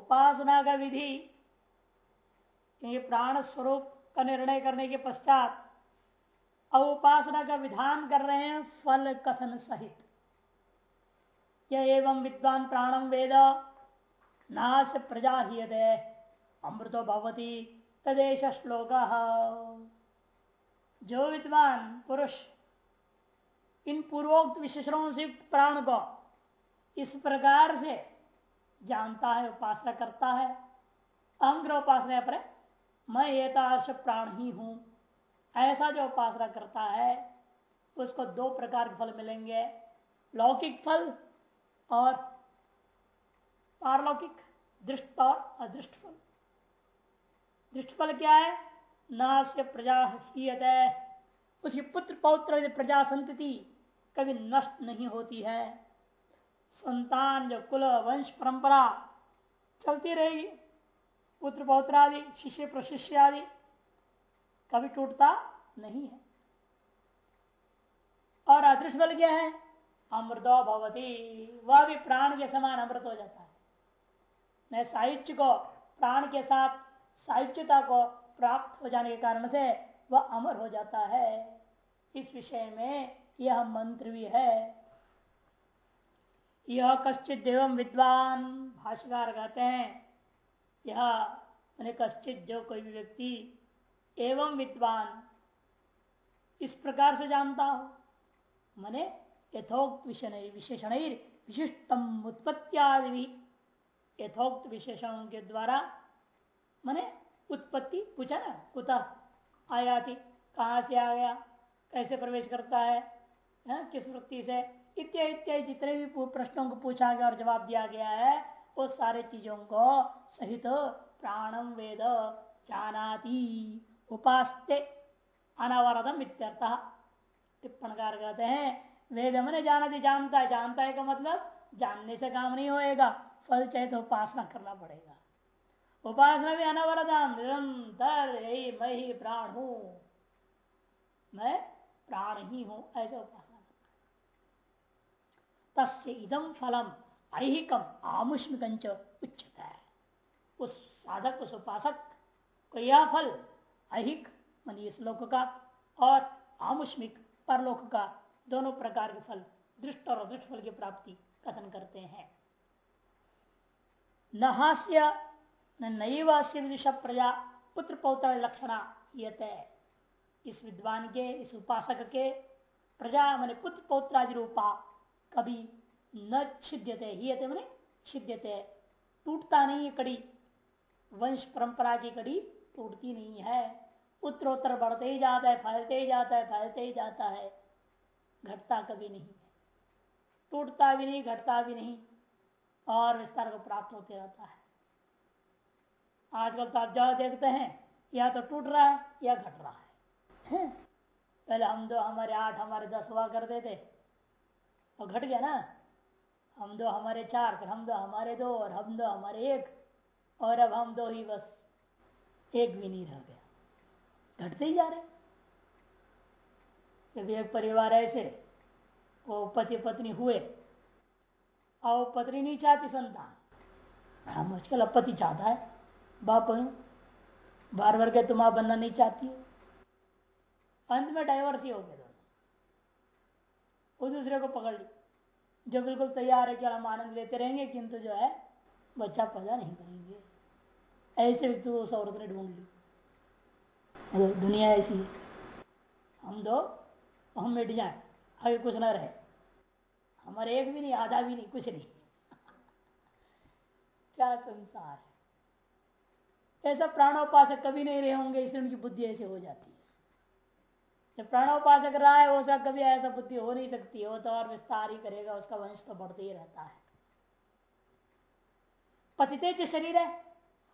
उपासना का विधि क्योंकि प्राण स्वरूप का निर्णय करने के पश्चात अब उपासना का विधान कर रहे हैं फल कथन सहित। यह एवं विद्वान प्राणम वेद नाश प्रजा ही अमृतो भवती तदेश श्लोक। जो विद्वान पुरुष इन पूर्वोक्त विशेषणों से प्राण को इस प्रकार से जानता है, उपासना करता है। अहंग्र उपासना पर मैं एताश प्राण ही हूँ। ऐसा जो उपासना करता है, उसको दो प्रकार के फल मिलेंगे। लौकिक फल और पारलौकिक, दृष्ट और अदृष्ट फल। दृष्ट फल क्या है? न से प्रजा ही उसकी पुत्र पौत्र प्रजा संतति, कभी नष्ट नहीं होती है। संतान जो कुल वंश परंपरा चलती रहेगी पुत्र पौत्र आदि, शिष्य प्रशिष्य आदि, कभी टूटता नहीं है। और अदृश्य बल क्या है? अमृतो भवती, वह भी प्राण के समान अमृत हो जाता है। मैं साहित्य को, प्राण के साथ साहित्यता को प्राप्त हो जाने के कारण से वह अमर हो जाता है। इस विषय में यह मंत्र भी है। यह कश्चित देवम विद्वान भाष्यकार कहते हैं, यह मैंने कश्चित जो कोई भी व्यक्ति एवं विद्वान इस प्रकार से जानता हो, मने यथोक्त विशेषण विशिष्टम उत्पत्तियादि यथोक्त विशेषणों के द्वारा मने उत्पत्ति पूछा ना, कुतः आया थी कहा से आ गया, कैसे प्रवेश करता है, हा? किस वृत्ति से इत्यादि इत्यादि जितने भी प्रश्नों को पूछा गया और जवाब दिया गया है वो सारे चीज़ों को सहित प्राणम वेद जानाती उपास्ते अनावरदम इत्यर्थ। टिप्पणकार कहते हैं, वेद मैंने जाना थी जानता है जानता है का मतलब जानने से काम नहीं होएगा, फल चाहे तो उपासना करना पड़ेगा। उपासना भी अनवरदम निरंतर मैं ही प्राण हूँ। मैं प्राण ही हूँ, ऐसे उपासना। तस्य इदम फलम ऐहिकम आमुष्मिक उच्चता है उस साधक, उस उपासक को यह फल अहिक मान इस लोक का, और आमुष्मिक, परलोक का, दोनों प्रकार के फल, दृष्ट और अदृष्ट फल की प्राप्ति कथन करते हैं। नहास्य नैवास्य विदुषा प्रजा, पुत्र पौत्र लक्षणा इस विद्वान के, इस उपासक के, प्रजा मैंने पुत्र पौत्रादि रूपा कभी न छिद्यते ही मैंने छिद्यते। टूटता नहीं है कड़ी। वंश परंपरा की कड़ी टूटती नहीं है। उत्तरोत्तर बढ़ते ही जाता है फैलते ही जाता है फैलते ही जाता है। घटता कभी नहीं है। टूटता भी नहीं घटता भी नहीं और विस्तार को प्राप्त होते रहता है। आजकल तो आप ज़्यादा देखते हैं या तो टूट रहा है या घट रहा है, है? पहले हम दो हमारे आठ हमारे दस हुआ करते थे। और घट गया ना? हम दो, हमारे चार, फिर हम दो, हमारे दो, और हम दो, हमारे एक, और अब हम दो ही बस एक भी नहीं रह गया। घटते ही जा रहे जब एक परिवार ऐसे, वो पति पत्नी हुए, और पत्नी नहीं चाहती संतान। बड़ा मुश्किल, अब पति चाहता है। बाप बार बार के तुम आप बनना नहीं चाहती हो। अंत में डाइवर्स ही हो दोनों उस दूसरे को पकड़ ली। जो बिल्कुल तैयार है कि हम आनंद लेते रहेंगे, किंतु जो है, बच्चा पैदा नहीं करेंगे। ऐसे व्यक्ति उस औरत ने ढूंढ ली दुनिया ऐसी हम दो हम मिट जाए, आगे कुछ ना रहे। हमारे एक भी नहीं, आधा भी नहीं, कुछ नहीं। क्या संसार है। ऐसा प्राणोपासक कभी नहीं रहे होंगे, इसलिए उनकी बुद्धि ऐसे हो जाती है। जब प्राणोपासक रहा है, उसका कभी ऐसा बुद्धि हो नहीं सकती, वो तो और विस्तार ही करेगा, उसका वंश तो बढ़ते ही रहता है। पतिते जो शरीर है,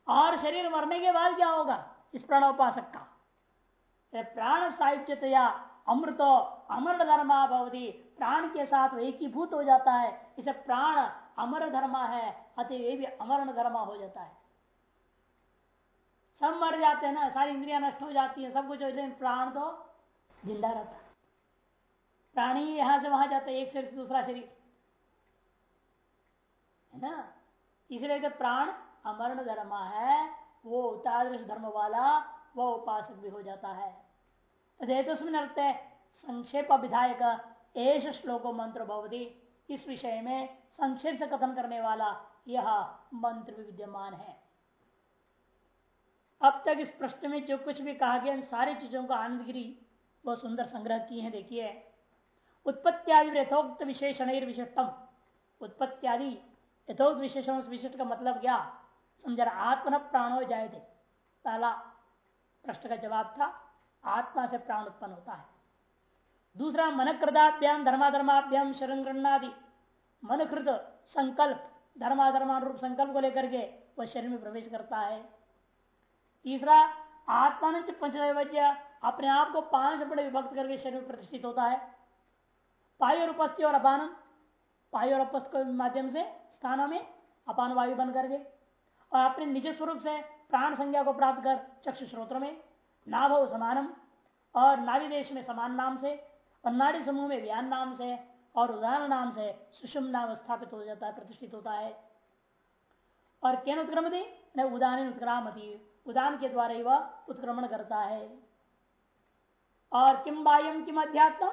और शरीर मरने के बाद क्या होगा इस प्राणोपासक का? प्राण साहित्यतया अमृतो अमर धर्मा भवती, प्राण के साथ एकीभूत हो जाता है। इसे प्राण अमर धर्मा है, अतः ये भी अमर धर्मा हो जाता है। सब मर जाते हैं ना, सारी इंद्रिया नष्ट हो जाती है, सब कुछ प्राण तो ज़िंदा रहता। प्राणी यहाँ से वहाँ जाता है, एक शरीर से दूसरा शरीर। है ना? इसलिए प्राण अमरण धर्म है, वो तादृश धर्म वाला वह उपासक भी हो जाता है। अर्थ संक्षेप विधायक एश श्लोको मंत्र भवती। इस विषय में संक्षेप से कथन करने वाला यह मंत्र भी विद्यमान है। अब तक इस प्रश्न में जो कुछ भी कहा गया, इन सारी चीज़ों का आनंदगिरी बहुत सुंदर संग्रह किए हैं, देखिए। उत्पत्तियादि यथोक्त विशेषण विशिष्टम उत्पत्तियादि यथोक्त विशेषण विशिष्ट का मतलब क्या? समझा आत्मन प्राणो जाए थे पहला प्रश्न का जवाब था, आत्मा से प्राण उत्पन्न होता है। दूसरा मन कृदाभ्याम धर्माधर्माभ्याम शरण गणनादि मनकृत संकल्प, धर्माधर्मानुरूप संकल्प को लेकर के वह शरीर में प्रवेश करता है। तीसरा आत्मान पंचवज्ञ अपने आप को पाँच बड़े विभक्त करके शरीर प्रतिष्ठित होता है। पायु और उपस्थि और अपानम। पायु और उपस्थ के माध्यम से स्थानों में अपान वायु बन करके और अपने निज स्वरूप से प्राण संज्ञा को प्राप्त कर चक्षु स्रोत्र में, नाभ समानम और नाभि देश में समान नाम से और नाड़ी समूह में व्यान नाम से और उदाहरण नाम से सुषम नाम स्थापित हो जाता है, प्रतिष्ठित होता है। और केन उत्क्रमति? उदान उत्क्रामती। उदान के द्वारा ही वह उत्क्रमण करता है। और किम बाह्यम किम अध्यात्म?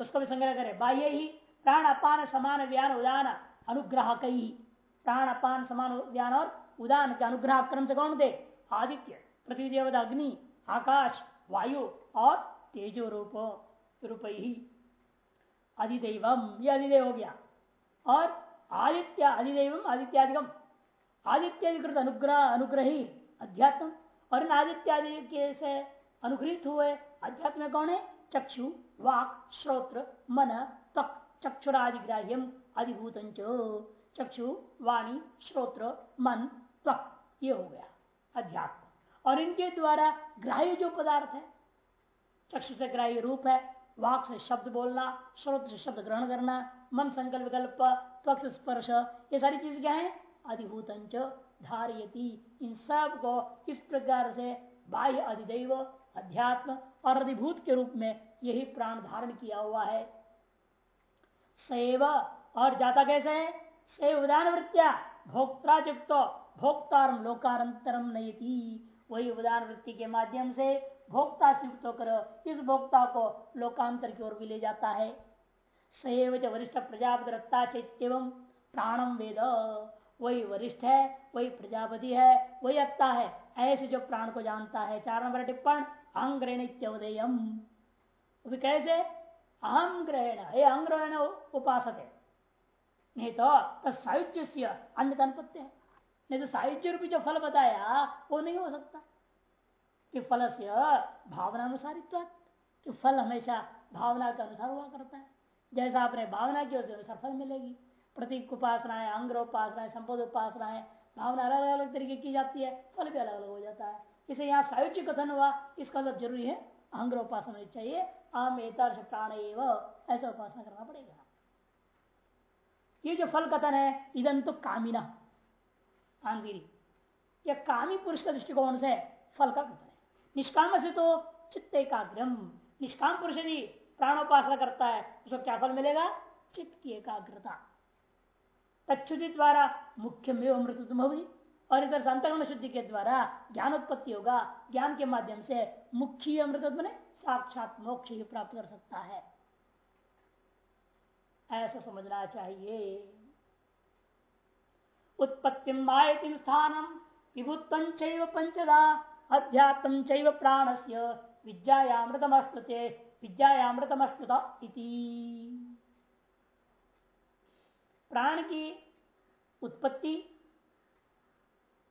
उसको भी संग्रह करे। बाह्य ही प्राण अपान समान व्यान उदान अनुग्रह कई प्राण अपान समान व्यान और उदान के अनुग्रह क्रम से कौन दे? आदित्य पृथ्वी देवता अग्नि, आकाश, वायु और तेजो रूप। रूप ही अधिदेवम ये अधिदेव हो गया। और आदित्य अधिदेवम आदित्यादिगम आदित्यादिकृत अनुग्रह, अनुग्रही अध्यात्म। और इन आदित्यादि के से अनुग्रहित हुए अध्यात्म कौन है? चक्षु, वाक, श्रोत्र, मन तक चक्षुरादिग्राह्यम अधिभूत चक्षु, वाणी, श्रोत्र, मन त्वक ये हो गया अध्यात्म। और इनके द्वारा ग्राह्य जो पदार्थ है, चक्षु से ग्राह्य रूप है, वाक से शब्द बोलना श्रोत से शब्द ग्रहण करना, मन संकल्प विकल्प त्वक्ष स्पर्श, ये सारी चीज़ क्या है? अधिभूत धारियती। इन सबको इस प्रकार से बाह्य अधिदेव, अध्यात्म और के रूप में यही प्राण धारण किया हुआ है। सैव, और जाता कैसे है? सैव उदान वृत्तिया भोक्ता युक्त भोक्तारम लोकारंतरम नयती। वही उदान वृत्ति के माध्यम से भोक्ता युक्त होकर इस भोक्ता को लोकांतर की ओर भी ले जाता है। सैव वरिष्ठ प्रजापति रत्ता चैत्यवम प्राणम वेद। वही वरिष्ठ है, वही प्रजापति है, वही अत्ता है, ऐसे जो प्राण को जानता है। चार नंबर टिप्पण अहंग्रहण इत्योदयम कैसे? अहम ग्रहण ये अहंग्रहण उपासक है नहीं तो, तो साहित्य से अन्य अनुपत्य है नहीं तो साहित्य रूपी जो फल बताया वो नहीं हो सकता। कि फल से भावना अनुसारित्व कि फल हमेशा भावना के अनुसार हुआ करता है। जैसा आपने भावना की उस अनुसार फल मिलेगी। प्रतीक उपासना है अंग्र उपासना है संपद उपासना है भावना अलग अलग तरीके की जाती है फल भी अलग अलग हो जाता है। इसे यहाँ सायुज्य कथन हुआ, इसका मतलब ज़रूरी है अंग्र उपासना चाहिए आम एतर्श प्राण ऐसा उपासना करना पड़ेगा। ये जो फल कथन है इदन तो कामिना आंगिरी यह कामी पुरुष का दृष्टिकोण से फल का कथन है। निष्काम से तो चित्त एकाग्रम। निष्काम पुरुष यदि प्राणोपासना करता है, उसको क्या फल मिलेगा? चित्त की एकाग्रता। तत्ुति द्वारा मुख्य में अमृतत्व होगी और इधर संतगण शुद्धि के द्वारा ज्ञान उत्पत्ति होगा, ज्ञान के माध्यम से मुख्य अमृत बने, साक्षात मोक्ष ही प्राप्त कर सकता है। ऐसा समझना चाहिए। उत्पत्ति स्थानम विभुत्व पंचदा अध्यात्म प्राण से विद्यामृतमस्तुते विद्यामृतमस्तुत प्राण की उत्पत्ति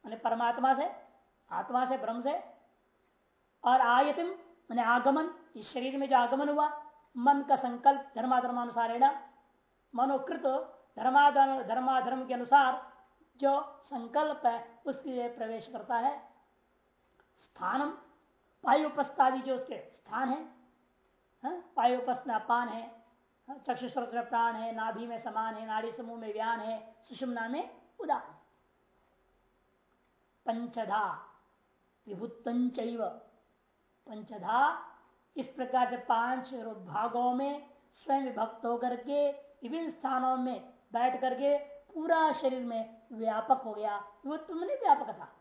मैंने परमात्मा से, आत्मा से, ब्रह्म से। और आयतिम, मैंने आगमन, इस शरीर में जो आगमन हुआ, मन का संकल्प धर्माधर्मानुसार मनोकृत धर्माधर्म धर्माधर्म के अनुसार जो संकल्प है, उसके लिए प्रवेश करता है। स्थानम वायुपस्तादि जो उसके स्थान है वायुपस्त में अपान है, चक्षुस्रोत्र प्राण है, नाभि में समान है, नाड़ी समूह में व्यान है, सुषुम्ना में उदान। पंचधा विभुतंच पंचधा, इस प्रकार से पाँच भागों में, स्वयं विभक्त होकर के, विभिन्न स्थानों में बैठ करके पूरा शरीर में व्यापक हो गया। विभुत्व मैंने व्यापक था।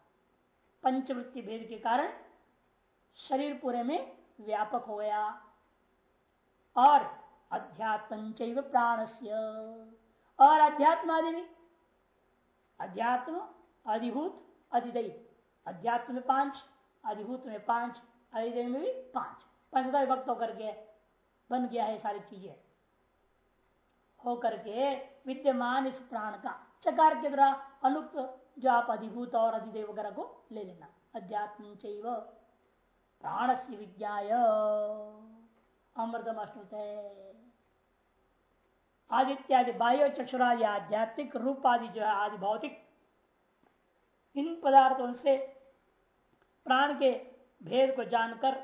पंचवृत्ति भेद के कारण शरीर पूरे में व्यापक हो गया। और अध्यात्म प्राण और अध्यात्म आदि भी। अध्यात्म, अधिभूत अधिदय अध्यात्म में पाँच अधिभूत में पाँच अधिदय में भी पाँच पंचता विभक्त होकर के बन गया है सारी चीज़ें होकर के विद्यमान इस प्राण का चकार के द्वारा अनुक्त जो आप अधिभूत और अधिदेव वगैरह को ले लेना अध्यात्म प्राण से विज्ञा अमृतम अश्नुत आदित्यादि बाह्य चक्षुरादि आध्यात्मिक रूप आदि जो है आदि भौतिक इन पदार्थों से प्राण के भेद को जानकर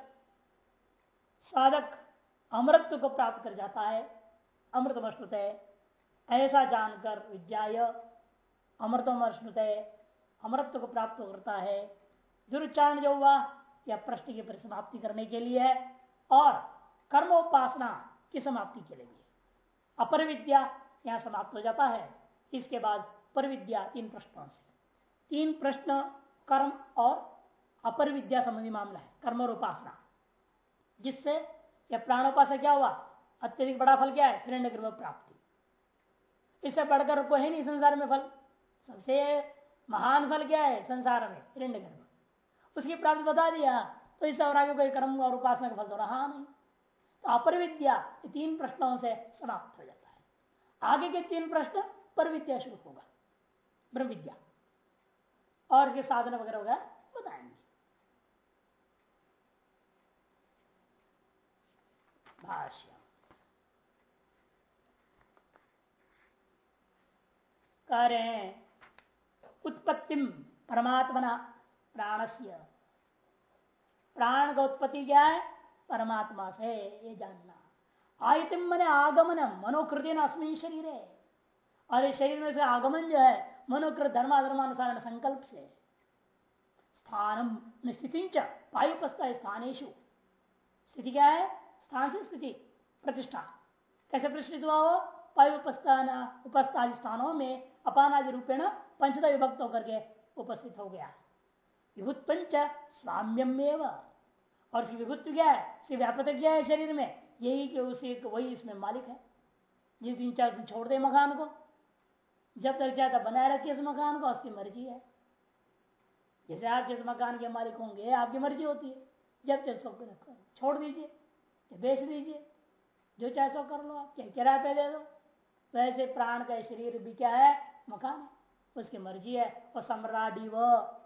साधक अमृत को प्राप्त कर जाता है। अमृतम अश्नुत ऐसा जानकर विद्या अमृतम अश्नुत अमृत को प्राप्त करता है। दुरुच्चारण जो हुआ, यह प्रश्न की परिसमाप्ति करने के लिए है और कर्मोपासना की समाप्ति के लिए अपर विद्या यहाँ समाप्त हो जाता है। इसके बाद परविद्या इन प्रश्नों से। तीन प्रश्न कर्म और अपर विद्या संबंधी मामला है, कर्म और उपासना। जिससे यह प्राणोपासना क्या हुआ? अत्यधिक बड़ा फल क्या है? हिरण्य गर्भ प्राप्ति। इससे बढ़कर कोई है नहीं संसार में फल। सबसे महान फल क्या है? संसार में, हिरण्य गर्भ। उसकी प्राप्ति बता दिया तो इससे और आगे कोई कर्म और उपासना का फल तो रहा नहीं। तो अपर विद्या तीन प्रश्नों से समाप्त हो जाता है। आगे के तीन प्रश्न पर विद्या शुरू होगा। ब्रह्म विद्या और इसके साधन वगैरह वगैरह बताएँगे। भाष्य। रहे हैं, उत्पत्ति परमात्मना प्राणस्य। प्राण का उत्पत्ति क्या है? परमात्मा से, ये जानना। आयतिम मन आगमन मनोकृति अस्मिन शरीर। है और इस शरीर में से आगमन जो है मनोकृत धर्माधर्मानुसार संकल्प से स्थानम स्थिति पायुपस्था स्थानेशु स्थिति क्या है? स्थान से स्थिति, प्रतिष्ठा। कैसे प्रतिष्ठित हुआ हो पायुपस्थान, उपस्थादि स्थानों में अपानादि रूपेण पंचदा विभक्त होकर के उपस्थित हो गया। विभुत स्वाम्यम और उसकी विभुत्व क्या है? उसकी व्यापक क्या है शरीर में? यही कि उसी वही इसमें मालिक है। जिस दिन चार दिन छोड़ दे मकान को। जब तक चाहता बनाए रखिए इस मकान को, उसकी मर्ज़ी है। जैसे आप जिस मकान के मालिक होंगे, आपकी मर्ज़ी होती है। जब चाहे सो छोड़ दीजिए बेच दीजिए, जो चाहे सो कर लो आप, चाहे किराए पे दे दो। वैसे प्राण का शरीर भी क्या है? मकान है। उसकी मर्ज़ी है। और सम्राट वो।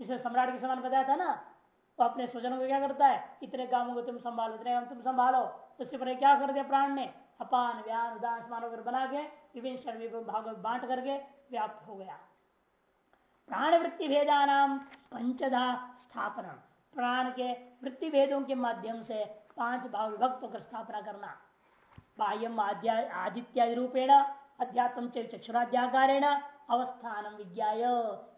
इसमें सम्राट के समान बताया था ना? वो अपने स्वजनों को क्या करता है? इतने कामों को तुम संभालो, इतने काम तुम संभालो। उससे पहले क्या कर दिया प्राण ने? अपान, व्यान उदान समान बना के विभिन्न शरीर भाग बांट करके व्याप्त हो गया। प्राण वृत्ति भेदा नाम पंचधा स्थापना प्राण के वृत्ति भेदों के माध्यम से पाँच भाव विभक्त होकर स्थापना करना। बाह्यम आदित्यादि रूपेण, अध्यात्म चक्षुराध्याकारेण, अवस्थान विज्ञा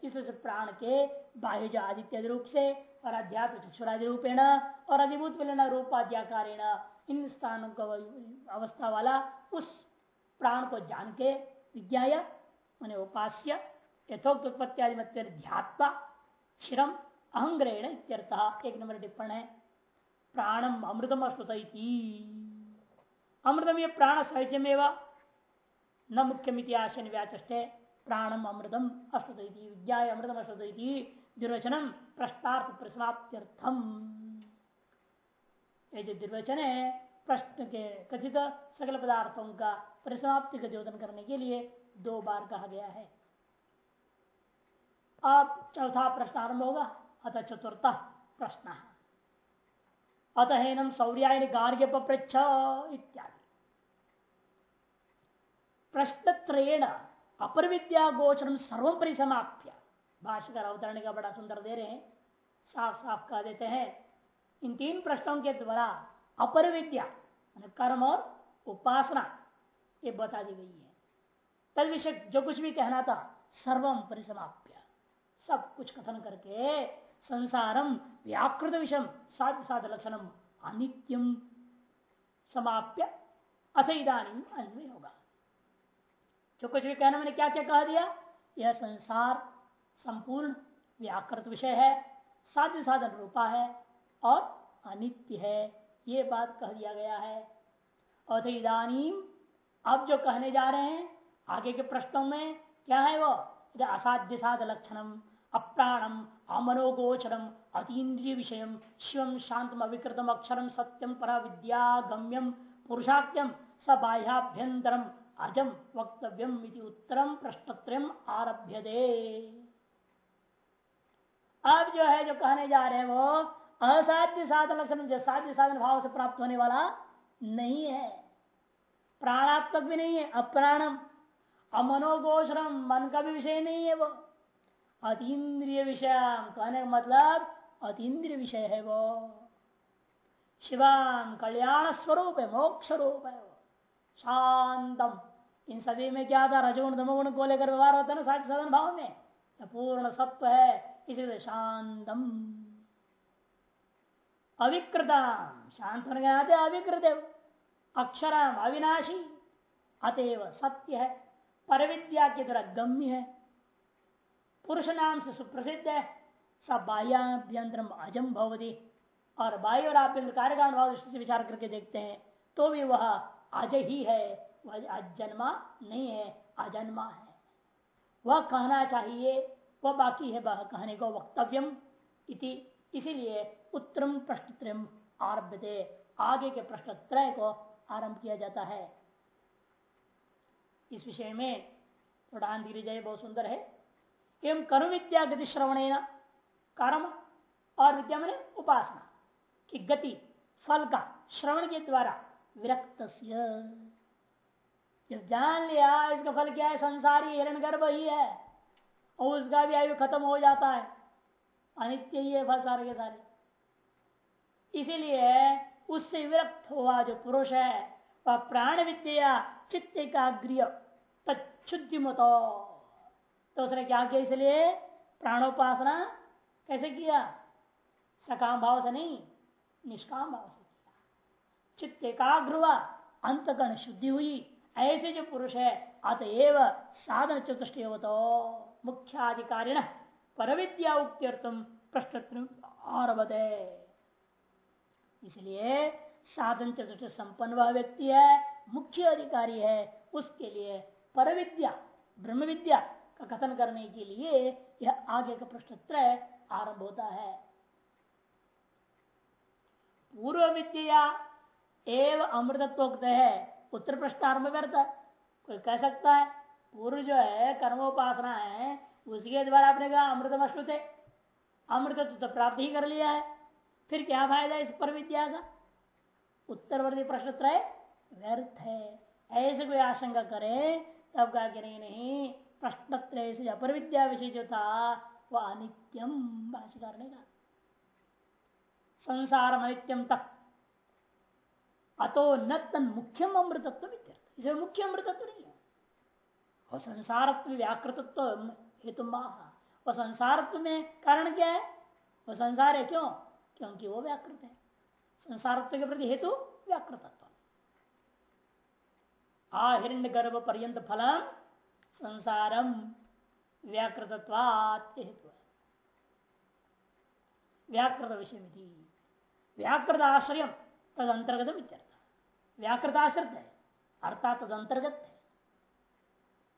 इस प्राण के बाह्य जो आदित्य रूप से, और अध्यात्म चक्षुरादि रूपेण, और अधिभूत विलना रूपाध्याकारेण इन स्थानों को, अवस्था वाला उस प्राण को जान के विज्ञा मैंने उपास्य यथोक्त उत्पत्ति मत ध्यात्वा, क्षिरम अहंग्रहण एक नंबर टिप्पण है, प्राणम अमृतम अश्रुत अमृतम ये प्राण सहजमेव न मुख्य आशन व्याचे प्राणम अमृतम अश्रुत विज्ञा अमृतम अश्रुत दुर्वचनम प्रश्नार्थ प्रसमाप्त्यर्थम। ये जो दुर्वचन है, प्रश्न के कथित सकल पदार्थों का परिसमाप्ति का द्योतन करने के लिए दो बार कहा गया है। अब चौथा प्रश्न आरंभ होगा, अतः चतुर्थ प्रश्न। अतः हेनम सौर्यायन गार्ग्य पृछ इत्यादि। प्रश्न त्रेण अपर विद्या गोचरम सर्व परिसमाप्य। भाष्यकर अवतरण का बड़ा सुंदर दे रहे हैं साफ़ साफ़ कह देते हैं इन तीन प्रश्नों के द्वारा अपर विद्या कर्म और उपासना ये बता दी गई है। तद विषय जो कुछ भी कहना था सर्वम परिसमाप्य। सब कुछ कथन करके संसारम व्याकृत विषम, साध साध लक्षणम अनित्यम समाप्य। अथ इधानी अन्वय होगा। जो कुछ भी कहना मैंने क्या क्या कह दिया? यह संसार संपूर्ण व्याकृत विषय है, साध्य साधन रूपा है और अनित्य है। ये बात कह दिया गया है। और इधानीम अब जो कहने जा रहे हैं, आगे के प्रश्नों में क्या है वो? असाध्य साध लक्षणम अप्राणम अमनोगोचरम अतीन्द्रिय विषय शिवम शांतम अविकृतम अक्षरम सत्यम पर विद्या गम्यम पुरुषाख्यम स बाह्याभ्यंतरम अजम वक्तव्यम उत्तरम प्रश्नत्रयम आरभ्य दे अब जो है, जो कहने जा रहे हैं वो असाध्य साधन लक्षण जो साध्य साधन भाव से प्राप्त होने वाला नहीं है। प्राणात्मक भी नहीं है, अप्राणम, अमनोगोचरम, मन का भी विषय नहीं है वो। अतीन्द्रिय विषय कहने का मतलब अतीन्द्रिय विषय है वो। शिवान कल्याण स्वरूप है, मोक्ष रूप है वो। शांतम। इन सभी में क्या था? रजोगुण, दमोगुण को लेकर व्यवहार होता है ना साध्य साधन भाव में? पूर्ण सत्व है, इसलिए शांतम। अविकृता शांत होने के अविकृत। अक्षरम अविनाशी। अतएव सत्य। है पर विद्या की तरह गम्य। है पुरुष नाम से सुप्रसिद्ध। है सब बाह्याभ्यंतरम अजम भवती। और बाह्य और आभ्यंतर कार्य का दृष्टि से विचार करके देखते हैं। तो भी वह अज ही। है वह अजन्मा नहीं है। अजन्मा है। वह कहना चाहिए वह बाकी है वह कहने को वक्तव्यम इति। इसीलिए उत्तरम प्रश्न आरभ्य आगे के प्रश्न त्रय को आरंभ किया जाता है। इस विषय में थोड़ा धीरे जाए बहुत सुंदर है। एवं कर्म विद्या गति श्रवण कर्म और विद्या मैंने उपासना की गति, फल का श्रवण के द्वारा विरक्त जब जान लिया, इसका फल क्या है? संसारी हिरण गर्भ ही है। और उसका भी आयु खत्म हो जाता है। अनित्य ही है सारे के सारे। इसीलिए उससे विरक्त हुआ जो पुरुष है, वह प्राण विद्या, चित्त एकाग्रिय तत्ुद्धि मतो तो उसने क्या किया इसलिए? प्राणोपासना कैसे किया? सकाम भाव से नहीं, निष्काम भाव से किया। चित्त एकाग्र हुआ, अंतकरण शुद्धि हुई, ऐसे जो पुरुष है, अतएव साधन चतुष्ट तो मुख्याधिकारिण पर विद्या उक्त्यर्थम प्रश्न आरभते। इसलिए साधन चतुष्ट संपन्न वह व्यक्ति है, मुख्य अधिकारी है, उसके लिए पर विद्या ब्रह्म विद्या का कथन करने के लिए यह आगे का प्रश्न आरंभ होता है। पूर्व विद्या एव अमृतत्वोक्त है, उत्तर प्रश्न आरंभ व्यर्थ कोई कह सकता है, पूर्व जो है, कर्मोपासना है उसके द्वारा आपने कहा अमृत अश्रुत है अमृतत्व तो प्राप्त ही कर लिया है। फिर क्या फ़ायदा इस पर विद्या का? उत्तरवर्ती प्रश्न त्रय व्यर्थ है। ऐसे कोई आशंका करे, तब कहा कि नहीं प्रश्न त्रय से अपर विद्या विषय जो था वह अनित्यम भाषिकार ने कहा। संसार अनित्यम तक अतो न तन मुख्यम अमृतत्व इसे मुख्य अमृतत्व नहीं है। और संसारत्व व्याकृतत्व हेतु वह संसारत्व में कारण क्या है? वह संसार है क्यों? क्योंकि वो व्याकृत है। संसारत्व के प्रति हेतु व्याकृतत्व। आ हिरण्य गर्भ पर्यंत फलम संसारम व्याकृतत्वात हेतु है। व्याकृत विषय व्याकृत आश्रय तद अंतर्गत व्याकृत आश्रित है। अर्थात तद अंतर्गत है।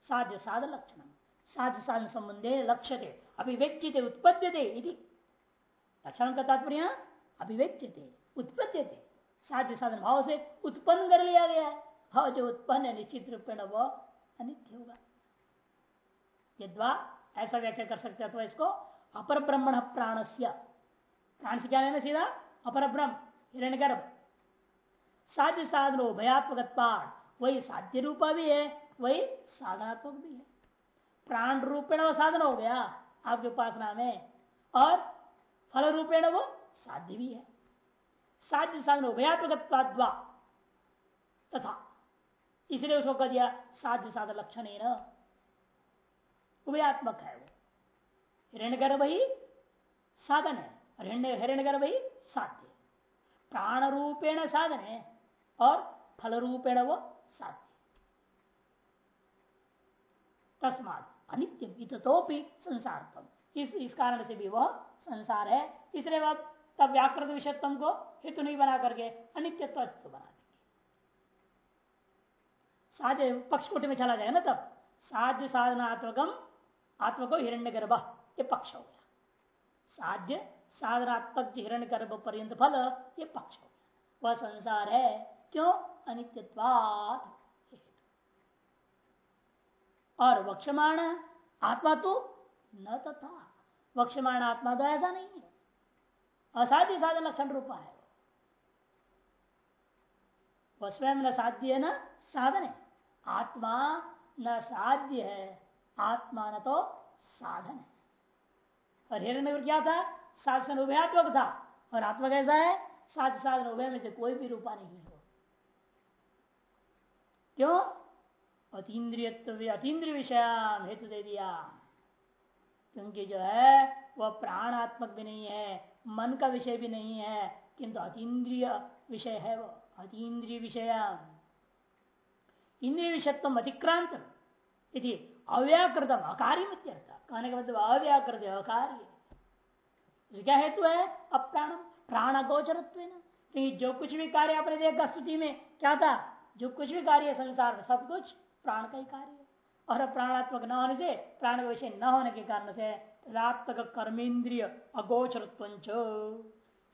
साध्य साध लक्षण साध्य साधन संबंधे लक्ष्य थे अभिव्यक्ति उत्पद्य थे लक्षण का तात्पर्य? अभिव्यक्ति थे उत्पद्य थे साध्य साधन भाव से उत्पन्न कर लिया गया है। भाव जो उत्पन्न है, निश्चित रूप में वो अनित्य होगा। यद्वा, ऐसा व्याख्या कर सकते तो इसको अपर ब्रह्मण प्राण से प्राण से क्या लेना सीधा? अपर ब्रह्म हिरण्य गर्भ साध्य साधन भयात्मक वही साध्य रूपा भी है, वही साधनात्मक भी है। प्राण रूपेण वो साधन हो गया आपके उपासना में। और फल रूपेण वो साध्य भी है। साध्य साधन भयात्मक तथा इसलिए उसको कह दिया साध्य साधन लक्षण है उभयात्मक है वो। हिरण्य गर्भ ही साधन है। हिरण्य हिरण्य गर्भ ही साध्य। प्राण रूपेण साधन है और फल रूपेण वो साध्य। तस्मात अनित्यम। इतोपि संसार इस इस कारण से भी वह संसार है। इसलिए वह तब व्याकृत विषयत्म को हेतु नहीं बना करके अनित्यत्व बना देंगे। साध्य पक्ष कोटि में चला जाएगा ना तब? साध्य साधनात्मकम आत्म को हिरण्य गर्भ। ये पक्ष हो गया। साध्य साधनात्मक हिरण्य गर्भ पर्यंत फल, ये पक्ष हो गया। वह संसार है। क्यों? अनित्यत्वात। और वक्षमाण आत्मा तो न तथा। वक्षमाण आत्मा तो ऐसा नहीं है। असाध्य साधन लक्षण रूपा है। वह स्वयं न साध्य है, न साधन है। आत्मा न साध्य है, आत्मा न तो साधन है। और हिरण्य क्या था? साधन उभयात्मक था। और आत्मा कैसा है साध साधन उभय में से कोई भी रूपा नहीं हो। क्यों? अतीन्द्रिय अतीन्द्रिय विषय हेतु दे दिया। क्योंकि जो है, वह प्राणात्मक भी नहीं है, मन का विषय भी नहीं है, किंतु अतीन्द्रिय विषय है वो। अतीन्द्रिय विषय इंद्रिय विषयत्व अतिक्रांत यदि अव्याकृतम अकार्य कहने का मतलब अव्याकृत अकार्य। क्या हेतु है? अप्राणम। प्राण गोचरत्व क्योंकि जो कुछ भी कार्य आपने देखा स्तुति में क्या था? जो कुछ भी कार्य संसार में, सब कुछ प्राण का ही कार्य है। और प्राणात्मक न होने से, प्राण का विषय न होने के कारण से तदात्मक कर्मेंद्रिय अगोचरत्व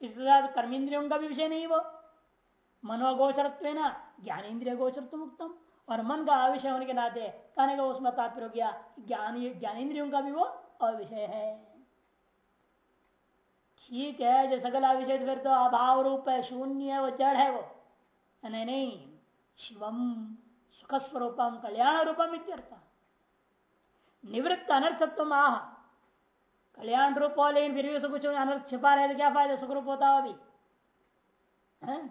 इस प्रकार कर्मेंद्रियों का भी विषय नहीं वो। मनोगोचरत्व न ज्ञानेन्द्रिय गोचरत्व मुक्तम और मन का अविषय होने के नाते कहने का उसमें तात्पर्य गया ज्ञान ज्ञानेन्द्रियों का भी वो अविषय है। ठीक है, जो सगला विषय फिर तो अभाव रूप है, शून्य है, वो जड़ है वो। नहीं नहीं, शिवम। सुख स्वरूपम कल्याण रूपम निवृत्त अनर्थत्व आह कल्याण रूप लेकिन फिर भी उसको कुछ अनर्थ छिपा रहे तो क्या फ़ायदा? सुख रूप होता अभी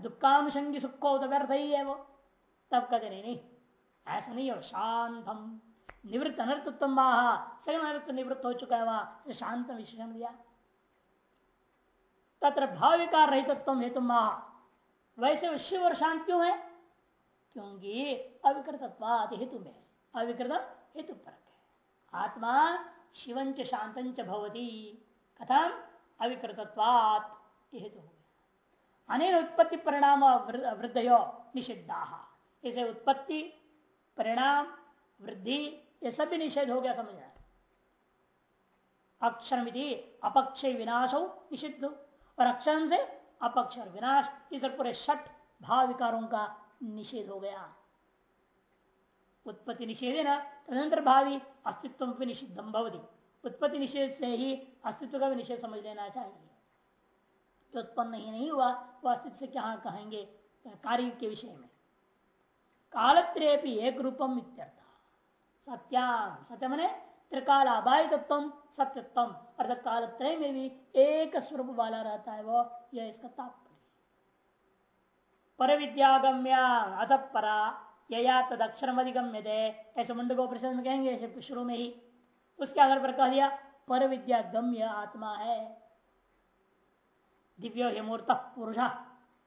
दुखानुषंगी सुख हो तो व्यर्थ ही है वो तब कहते नहीं नहीं ऐसा नहीं हो शांतम निवृत्त अनर्थत्व महा सगल अनर्थ निवृत्त हो चुका है वहाँ शांत विशेषण दिया तत्र भाव विकार रहित हेतु महा वैसे शिव और शांत क्यों है क्योंकि अविकृत हेतु में। अविकृत हेतु परक है आत्मा शिवंच शांत भवती। कथम अविकृतत्वात हेतु हो गया। उत्पत्ति परिणाम वृद्धयो निषिद्धा। इसे उत्पत्ति, परिणाम, वृद्धि, ये सब भी निषेध हो गया समझना अक्षर अपक्ष विनाश हो निषिद्ध। और अक्षर से अपक्षर विनाश। इस पूरे षठ भाव विकारों का निषेध हो गया। उत्पत्ति निषेध है ना? तदंतर भावी अस्तित्व निषिद्धम भवती। उत्पत्ति निषेध से ही अस्तित्व का भी निषेध समझ लेना चाहिए। जो उत्पन्न ही नहीं हुआ वह अस्तित्व से क्या कहेंगे? कार्य के विषय में। कालत्रे एक रूपम इत्यर्थ। सत्याम सत्य मने त्रिकाल अबाय तत्व सत्यत्म अर्थात कालत्रय में भी एक स्वरूप वाला रहता है वो, यह इसका तात्पर्य। पर विद्यागम्या अथ परा, यया तद अक्षर अधिगम्य दे ऐसे मुंड को प्रश्न में कहेंगे शुरू में ही। उसके आधार पर कह दिया पर विद्या गम्य आत्मा है। दिव्यो ही मूर्त पुरुष।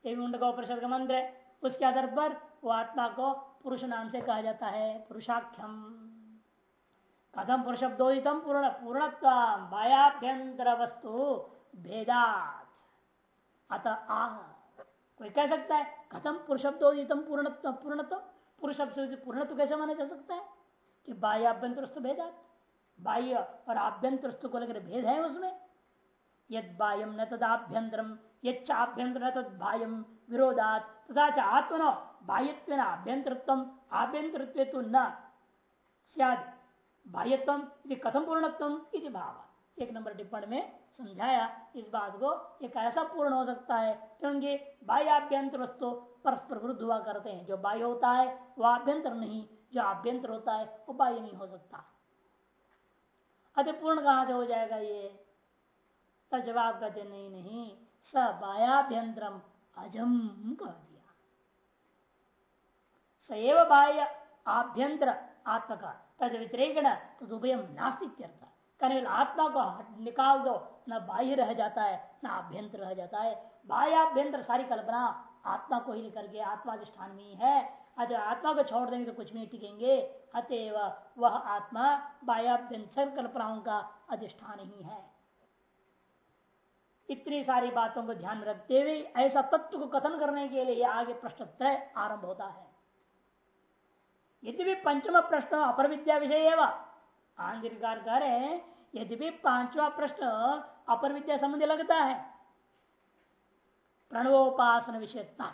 ये मुंड को प्रसाद का मंत्र है। उसके आधार पर वो आत्मा को पुरुष नाम से कहा जाता है, पुरुषाख्यम। कथम पुरुषब्दोदितम पूर्ण, पूर्णत्व बायाभ्यंतर वस्तु भेदात। अतः आह। कोई कह सकता है, कथम पुरुषब्दोदितम पूर्णत्व पूर्णत्व पुरुष पूर्णत्व कैसे माना जा सकता है? कि बाह्य बाह्याभ्यंतरस्तु भेदात। बाह्य और आभ्यंतरस्तु को लेकर भेद है उसमें। यद बाह्यम न तदाभ्यंतरम यभ्यंतर न तद बाह्यम विरोधात, तथा च आत्मनो बाह्यत्व आभ्यंतरत्व आभ्यंतरत्व तो न सियाद। बाह्यत्म कथम पूर्णत्व भाव। एक नंबर टिप्पणी में समझाया, इस बात को एक ऐसा पूर्ण हो सकता है, क्योंकि बाह्याभ्यंतर वस्तु परस्पर विरुद्ध हुआ करते हैं। जो बाह्य होता है वह आभ्यंतर नहीं, जो आभ्यंतर होता है, वो बाह्य नहीं हो सकता। अति पूर्ण कहाँ से हो जाएगा ये? जवाब कहते नहीं नहीं, स अजम कह दिया। सएव बाह्य आभ्यंतर आत्मका तद व्यतिरेकण तदुभयम नास्तिक करने आत्मा को निकाल दो। न बाह्य रह जाता है, न आभ्यंतर रह जाता है। बाह्य आभ्यंतर सारी कल्पना आत्मा को ही लेकर के आत्माधिष्ठान में ही है। अतः आत्मा को छोड़ देंगे तो कुछ नहीं टिकेंगे। अतएव वह आत्मा बाह्याभ्यंतर कल्पनाओं का अधिष्ठान ही है। इतनी सारी बातों को ध्यान रखते हुए, ऐसा तत्व को कथन करने के लिए आगे प्रश्न आरंभ होता है। यदि भी पंचम प्रश्न अपर विद्या विषय एवं आंधिकार कह रहे हैं, यदि भी पांचवा प्रश्न अपर विद्या संबंधी लगता है। प्रणवोपासन विषयता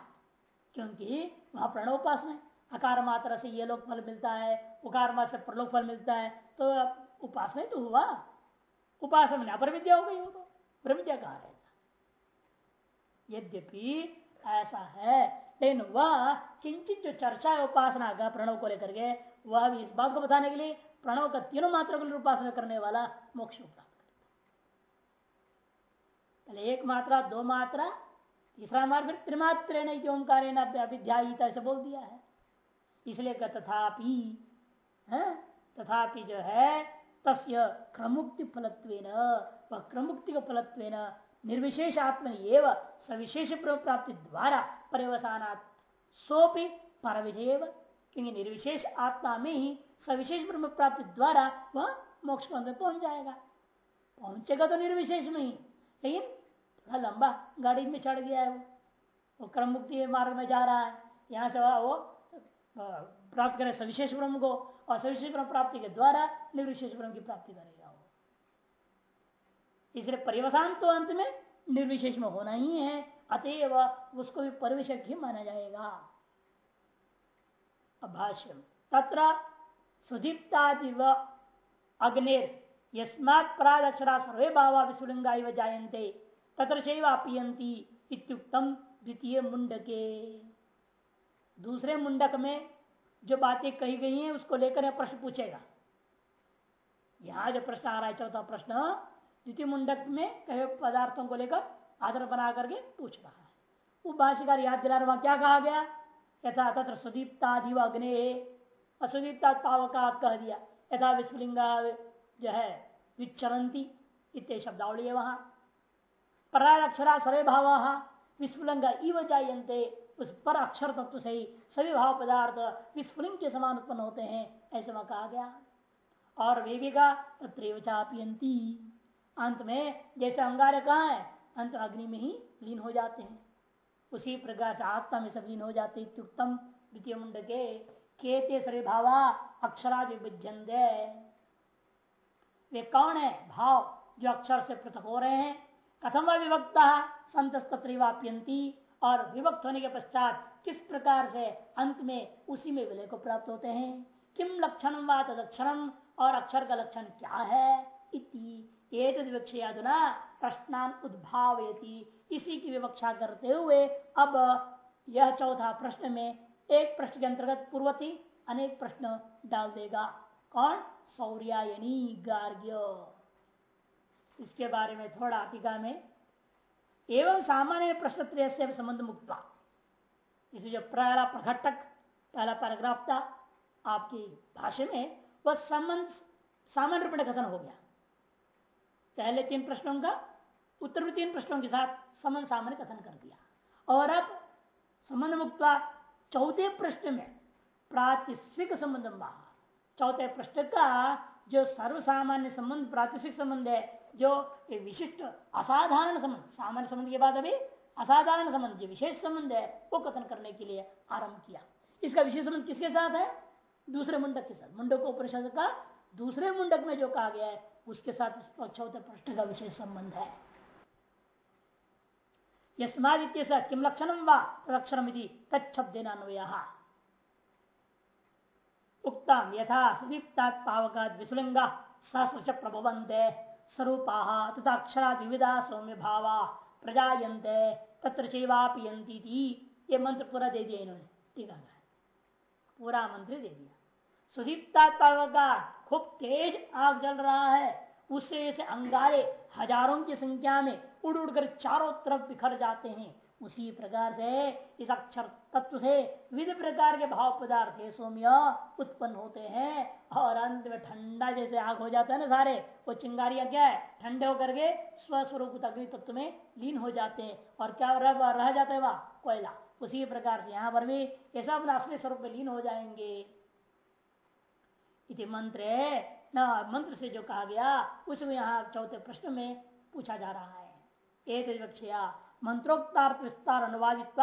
क्योंकि वहाँ प्रणवोपासना अकार मात्रा से ये लोग फल मिलता है, उकार मात्र से प्रलोक फल मिलता है तो उपासना तो हुआ। उपासना अपर विद्या हो गई हो तो ब्रह्म विद्या कहा रहेगा यद्यपि ऐसा है, लेकिन वह किंचित जो चर्चा है उपासना का प्रणव को लेकर के, वह भी इस बात को बताने के लिए प्रणव का तीनों मात्रा को उपासना करने वाला मोक्ष प्राप्त करता पहले एक मात्रा, दो मात्रा, तीसरा मार्ग, फिर त्रिमात्र ओंकार अभिध्यायिता ऐसे बोल दिया है। इसलिए तथापि तथापि जो है, तस्य क्रमुक्ति फलत्व वह क्रमुक्ति को फलत्व निर्विशेष आत्म एवं सविशेष प्राप्ति द्वारा पर्यवसान सोपी पर क्योंकि निर्विशेष आत्मा में ही सविशेष ब्रह्म प्राप्ति द्वारा वह मोक्ष में पहुँच जाएगा। पहुंचेगा तो निर्विशेष में ही, लेकिन थोड़ा लंबा गाड़ी में चढ़ गया है वो। वो क्रम मुक्ति मार्ग में जा रहा है। यहाँ से वो प्राप्त करे सविशेष ब्रह्म को, और सविशेष ब्रह्म प्राप्ति के द्वारा निर्विशेष ब्रह्म की प्राप्ति करेगा वो। इसलिए परिवसान तो अंत में निर्विशेष में होना ही है। अतएव उसको भी परिवेशक ही माना जाएगा। भाष्य तत्र सुदीप्तादि अग्निर। यस्मात् पराद अक्षरा सर्वे भावा विस्फुलिंगा जायन्ते। तत्र शैवापियंती इत्युक्तम द्वितीय मुंडके दूसरे मुंडक में जो बातें कही गई हैं, उसको लेकर प्रश्न पूछेगा। यहाँ जो प्रश्न आ रहा है, चौथा प्रश्न, द्वितीय मुंडक में कहे पदार्थों को लेकर आदर बना करके पूछ रहा है। वो भाषिकार याद दिला रहा क्या कहा गया? यथा तत्र सुदीप्ताधिव अग्नि। असुदीप्ता पावका कह दिया। यथा विस्फुलिंगा जो है विचरंती इतने शब्दावली है वहाँ। पराय अक्षरा सर्वे भाव विस्फुलंग इव जायते उस पर अक्षर तत्व से ही सभी भाव पदार्थ विस्फुलिंग के समान उत्पन्न होते हैं, ऐसे वहाँ कहा गया। और वे भी कहा तत्रेवचापियंती अंत में जैसे अंगार कहा है, अंत अग्नि में ही लीन हो जाते हैं। उसी प्रकार से आत्मा में सब लीन हो जाते द्वितीय मुंड के केते सरे भावा, अक्षरादि बुझंदे वे कौन है? भाव, जो अक्षर से पृथक हो रहे हैं। कथम विभक्ता संतस्तवाप्यंती और विभक्त होने के पश्चात किस प्रकार से अंत में उसी में विलय को प्राप्त होते हैं? किम लक्षण व तदक्षरम, और अक्षर का लक्षण क्या है? इति। विवक्षयादुना प्रश्नान उद्भावयती। इसी की विवक्षा करते हुए अब यह चौथा प्रश्न में एक प्रश्न के अंतर्गत पूर्वती अनेक प्रश्न डाल देगा। कौन? सौर्यायनी गार्ग्य। इसके बारे में थोड़ा टीका में। एवं सामान्य प्रश्न से संबंध मुक्त इसे जो पहला प्रघटक पहला पैराग्राफ था, आपकी भाषा में, वह संबंध सामान्य रूप में कथन हो गया। पहले तीन प्रश्नों का, उत्तर में तीन प्रश्नों के साथ संबंध सामान्य कथन कर दिया। और अब संबंध मुक्त चौथे प्रश्न में प्रातिस्विक संबंध चौथे प्रश्न का जो सर्वसामान्य संबंध प्रातिस्विक संबंध है, जो विशिष्ट असाधारण संबंध, सामान्य संबंध के बाद अभी असाधारण संबंध, जो विशेष संबंध है, वो कथन करने के लिए आरंभ किया। इसका विशेष संबंध किसके साथ है? दूसरे मुंडक के साथ। मुंडक उपनिषद का दूसरे मुंडक में जो कहा गया है, उसके साथ चौथे प्रश्न का विशेष संबंध है। यस्मादित्य से किम लक्षण व? तदक्षरम तत्शब्देनान्वय उक्तम यथा सुदीप्ता पावका विसुलिंगा सहस्र प्रभवंते स्वरूपा तथा अक्षरा विविधा सौम्य भावा प्रजायन्ते, तत्र सेवापियंती ये मंत्र पूरा दे दिया इन्होंने टीका पूरा मंत्र दे दिया सुदीप्ता का खूब तेज आग जल रहा है, उससे से अंगारे हज़ारों की संख्या में उड़ उड़कर चारों तरफ़ बिखर जाते हैं। उसी प्रकार से इस अक्षर तत्व से विविध प्रकार के भाव पदार्थ सौम्य उत्पन्न होते हैं और अंत में ठंडा जैसे आग हो जाता है ना सारे वो चिंगारियाँ क्या है? ठंडे होकर के स्वस्वरूप अग्नि तत्व में लीन हो जाते हैं और क्या रह, रह जाता है वह? कोयला। उसी प्रकार से यहाँ पर भी ये सब असली स्वरूप में लीन हो जाएँगे। इति मंत्र न मंत्र से जो कहा गया उसमें यहाँ चौथे प्रश्न में पूछा जा रहा है। एक विवक्षया मंत्रोक्तार्थ विस्तार अनुवादित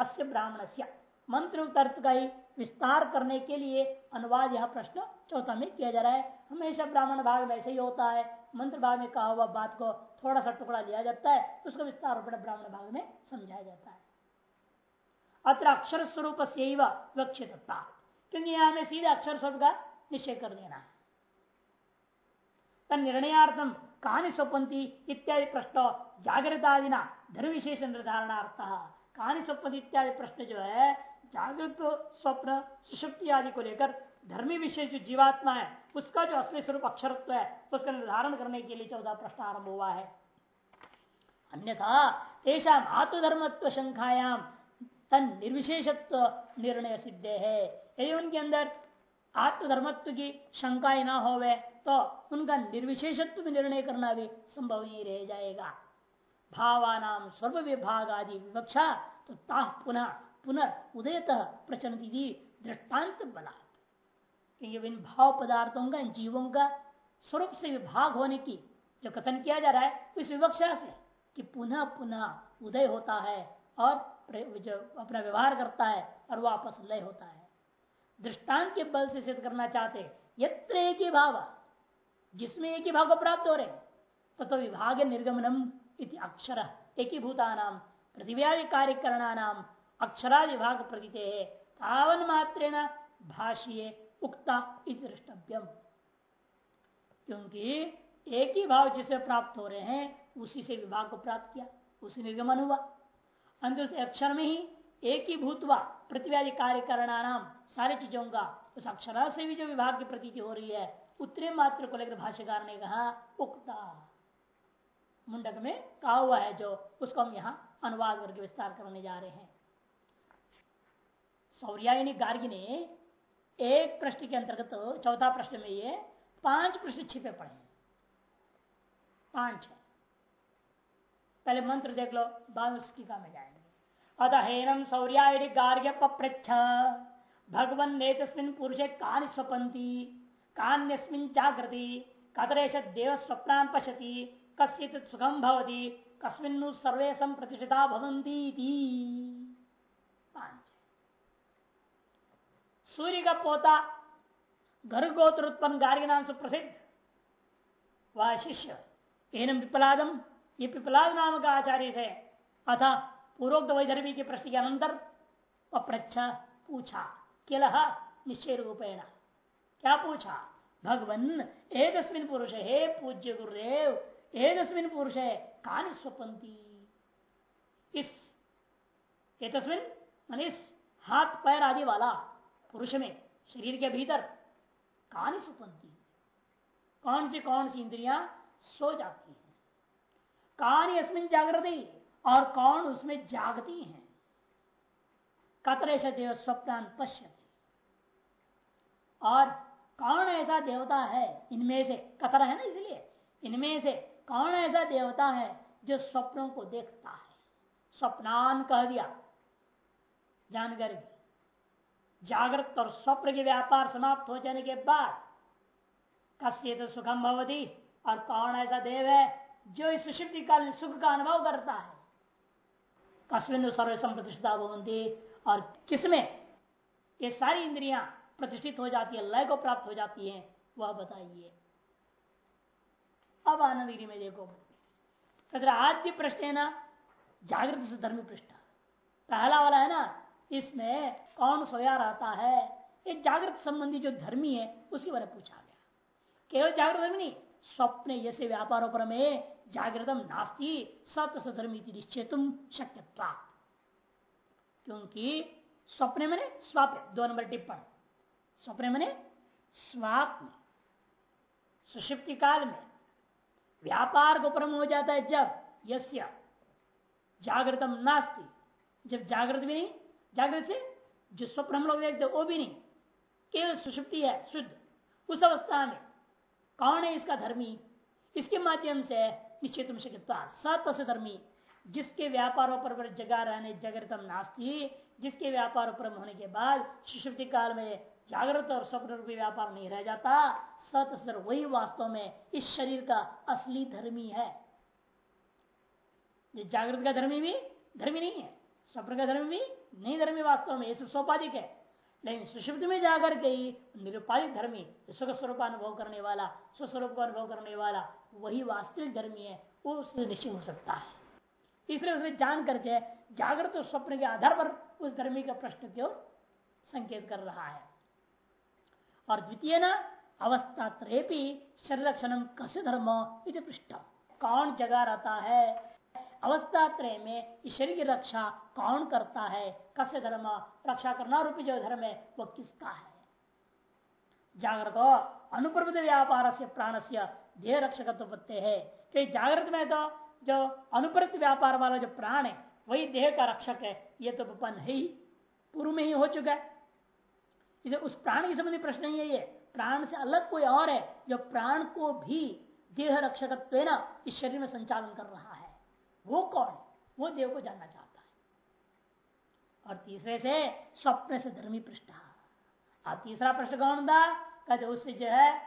अस्य ब्राह्मण से मंत्रोक्तार्थ का ही विस्तार करने के लिए अनुवाद यह प्रश्न चौथा में किया जा रहा है हमेशा ब्राह्मण भाग में ऐसे ही होता है मंत्र भाग में कहा हुआ बात को थोड़ा सा टुकड़ा लिया जाता है उसको विस्तार रूप ब्राह्मण भाग में समझाया जाता है अत्र अक्षर स्वरूप से विवक्षित क्योंकि यहाँ में सीधे अक्षर स्वरूप का निश्चय कर देना है निर्णयार्थम कहानी स्वपंथी इत्यादि प्रश्न जागृत आदि ना धर्म विशेष निर्धारणार्थ कहानी स्वपंथी इत्यादि प्रश्न जो है, जागृत, स्वप्न सुषुप्ति आदि को लेकर धर्मी विशेष जो जीवात्मा है, उसका जो असली स्वरूप अक्षरत्व है, उसका निर्धारण करने के लिए चौदह प्रश्न आरंभ हुआ है। अन्यथा ऐसा आत्मधर्मत्व शंखायाम तन निर्विशेषत्व निर्णय सिद्ध है। यदि उनके अंदर आत्मधर्मत्व की शंकाएँ ना होवे तो उनका निर्विशेषत्व में निर्णय करना भी संभव नहीं रह जाएगा। भावानाम सर्व विभाग आदि विवक्षा तो ताह पुनः पुनर्उदयत प्रचलती दृष्टांत बला क्योंकि इन भाव पदार्थों का इन जीवों का स्वरूप से विभाग होने की जो कथन किया जा रहा है इस विवक्षा से कि पुनः पुनः उदय होता है और जो अपना व्यवहार करता है और वापस लय होता है। दृष्टांत के बल से सिद्ध करना चाहते यत्र एक ही भाव। जिसमें एक ही भाव को प्राप्त हो रहे तो, तो विभाग निर्गमनम इति अक्षर एक ही भूता नाम पृथ्व्यादि कार्यकरणा नाम अक्षरादि भाग प्रतीत है तावन मात्र भाष्य उक्ता दृष्टव्यम क्योंकि एक ही भाव जिसे प्राप्त हो रहे हैं उसी से विभाग को प्राप्त किया उसी निर्गमन हुआ। अंत अक्षर में ही एक ही भूतवा पृथ्वी कार्य करना नाम सारी चीज़ों का उस अक्षर से भी जो विभाग की प्रतीति हो रही है उत्तरे मात्र को लेकर भाष्यकार ने कहा, उक्ता। मुंडक में कहा हुआ है जो, उसको हम यहाँ अनुवाद करके विस्तार करने जा रहे हैं। सौर्यायनी गार्गी ने एक प्रश्न के अंतर्गत तो चौथा प्रश्न में ये पाँच प्रश्न छिपे पड़े पाँच है। पहले मंत्र देख लो, बाद उसकी में जाएँगे। अतः हेनम गार्ग्य पृछ भगवन ने तस्मिन पुरुषे कान स्वपंती कान्यस्मिन जागृति कतरेश देव स्वप्नान पश्यति कस्य सुखम भवती कस्मिन सर्वे प्रतिष्ठिता भवंती सूर्य का पोता घर गोत्र उत्पन्न गार्ग नाम से प्रसिद्ध वह शिष्य। एनम पिपलादम ये पिपलाद नाम का आचार्य थे अथा पूर्वोक्त वैधर्मी के प्रश्न के अनंतर अप्रच्छ, पूछा किलह निश्चय रूपेण क्या पूछा? भगवन एक पुरुष, हे पूज्य गुरुदेव एक पुरुष है कान स्वपंती इस एक इस हाथ पैर आदि वाला पुरुष में, शरीर के भीतर कहानी सुपंती कौन सी कौन सी इंद्रिया सो जाती हैं? कान इसमें जागृति और कौन उसमें जागती हैं? कतरे देव स्वप्न पश्यति। और कौन ऐसा देवता है? इनमें से कतरा है ना इसलिए? इनमें से कौन ऐसा देवता है जो स्वप्नों को देखता है? स्वप्नान कह दिया। जानकर। जागृत और स्वप्न के व्यापार समाप्त हो जाने के बाद कस्य तो सुखम भवती। और कौन ऐसा देव है जो इस सुषुप्ति काल सुख का अनुभव करता है? कस्मिन सर्वसम प्रतिष्ठिता भवंती और किसमें? ये सारी इंद्रियाँ प्रतिष्ठित हो जाती है, लय को प्राप्त हो जाती है, वह बताइए। अब आनंद गिरी में देखो। तथा आद्य प्रश्न है ना जागृत से धर्म पृष्ठ। पहला वाला है ना, इसमें कौन सोया रहता है? ये जागृत संबंधी जो धर्मी है, उसके बारे में पूछा गया। केवल जागृत धर्मी नहीं, स्वप्न जैसे व्यापारों पर में जागृतम नास्ती सत सधर्मी निश्चय तुम शक्य क्योंकि स्वप्न मैंने स्वाप्य, दो नंबर टिप्पण। स्वप्न मैंने स्वाप्न सुषिप्ति काल में व्यापार को परम हो जाता है जब यस्य जागृतम नास्ती। जब जागृत भी नहीं, जागृत से जो स्वप्न हम लोग देखते वो भी नहीं। केवल सुषुप्ति है, शुद्ध। उस अवस्था में कौन है इसका धर्मी? इसके माध्यम से निश्चित सत धर्मी। जिसके व्यापारों पर जगा रहने जगरतम नास्ती, जिसके व्यापार उपरम होने के बाद सुषुप्ति काल में जागृत और स्वप्न रूपी व्यापार नहीं रह जाता। सत सर वही वास्तव में इस शरीर का असली धर्मी है। जागृत का धर्मी भी धर्मी नहीं है, स्वप्न का धर्मी भी नहीं धर्मी वास्तव में, ये सब सोपाधिक है। लेकिन सुषुप्त में जाकर के निरुपाधिक धर्मी सुख स्वरूप अनुभव करने वाला स्वस्वरूप का अनुभव करने वाला, वही वास्तविक धर्मी है, वो निश्चित हो सकता है। इसलिए उसने जान करके जागृत स्वप्न के आधार पर उस धर्मी का प्रश्न क्यों संकेत कर रहा है? और द्वितीय न अवस्था त्रयपी शरीर लक्षण कस धर्म पृष्ठ कौन जगा रहता है? अवस्था त्रय में शरीर की रक्षा कौन करता है? कस्य धर्म? रक्षा करना रूपी जो धर्म है, वो किसका है? जागृत अनुप्रमित व्यापार से प्राण से देह रक्षक है। कि जागृत में तो जो अनुप्रत व्यापार वाला जो प्राण है, वही देह का रक्षक है, ये तो उपन है ही। पूर्व में ही हो चुका है। इसे उस प्राण के संबंधी प्रश्न नहीं है। प्राण से अलग कोई और है जो प्राण को भी देह रक्षक इस शरीर में संचालन कर रहा है। वो कौन है? वो देव को जानना चाहता है। और तीसरे से स्वप्न से धर्मी पृष्ठ। और तीसरा प्रश्न कौन था? कहते उससे जो है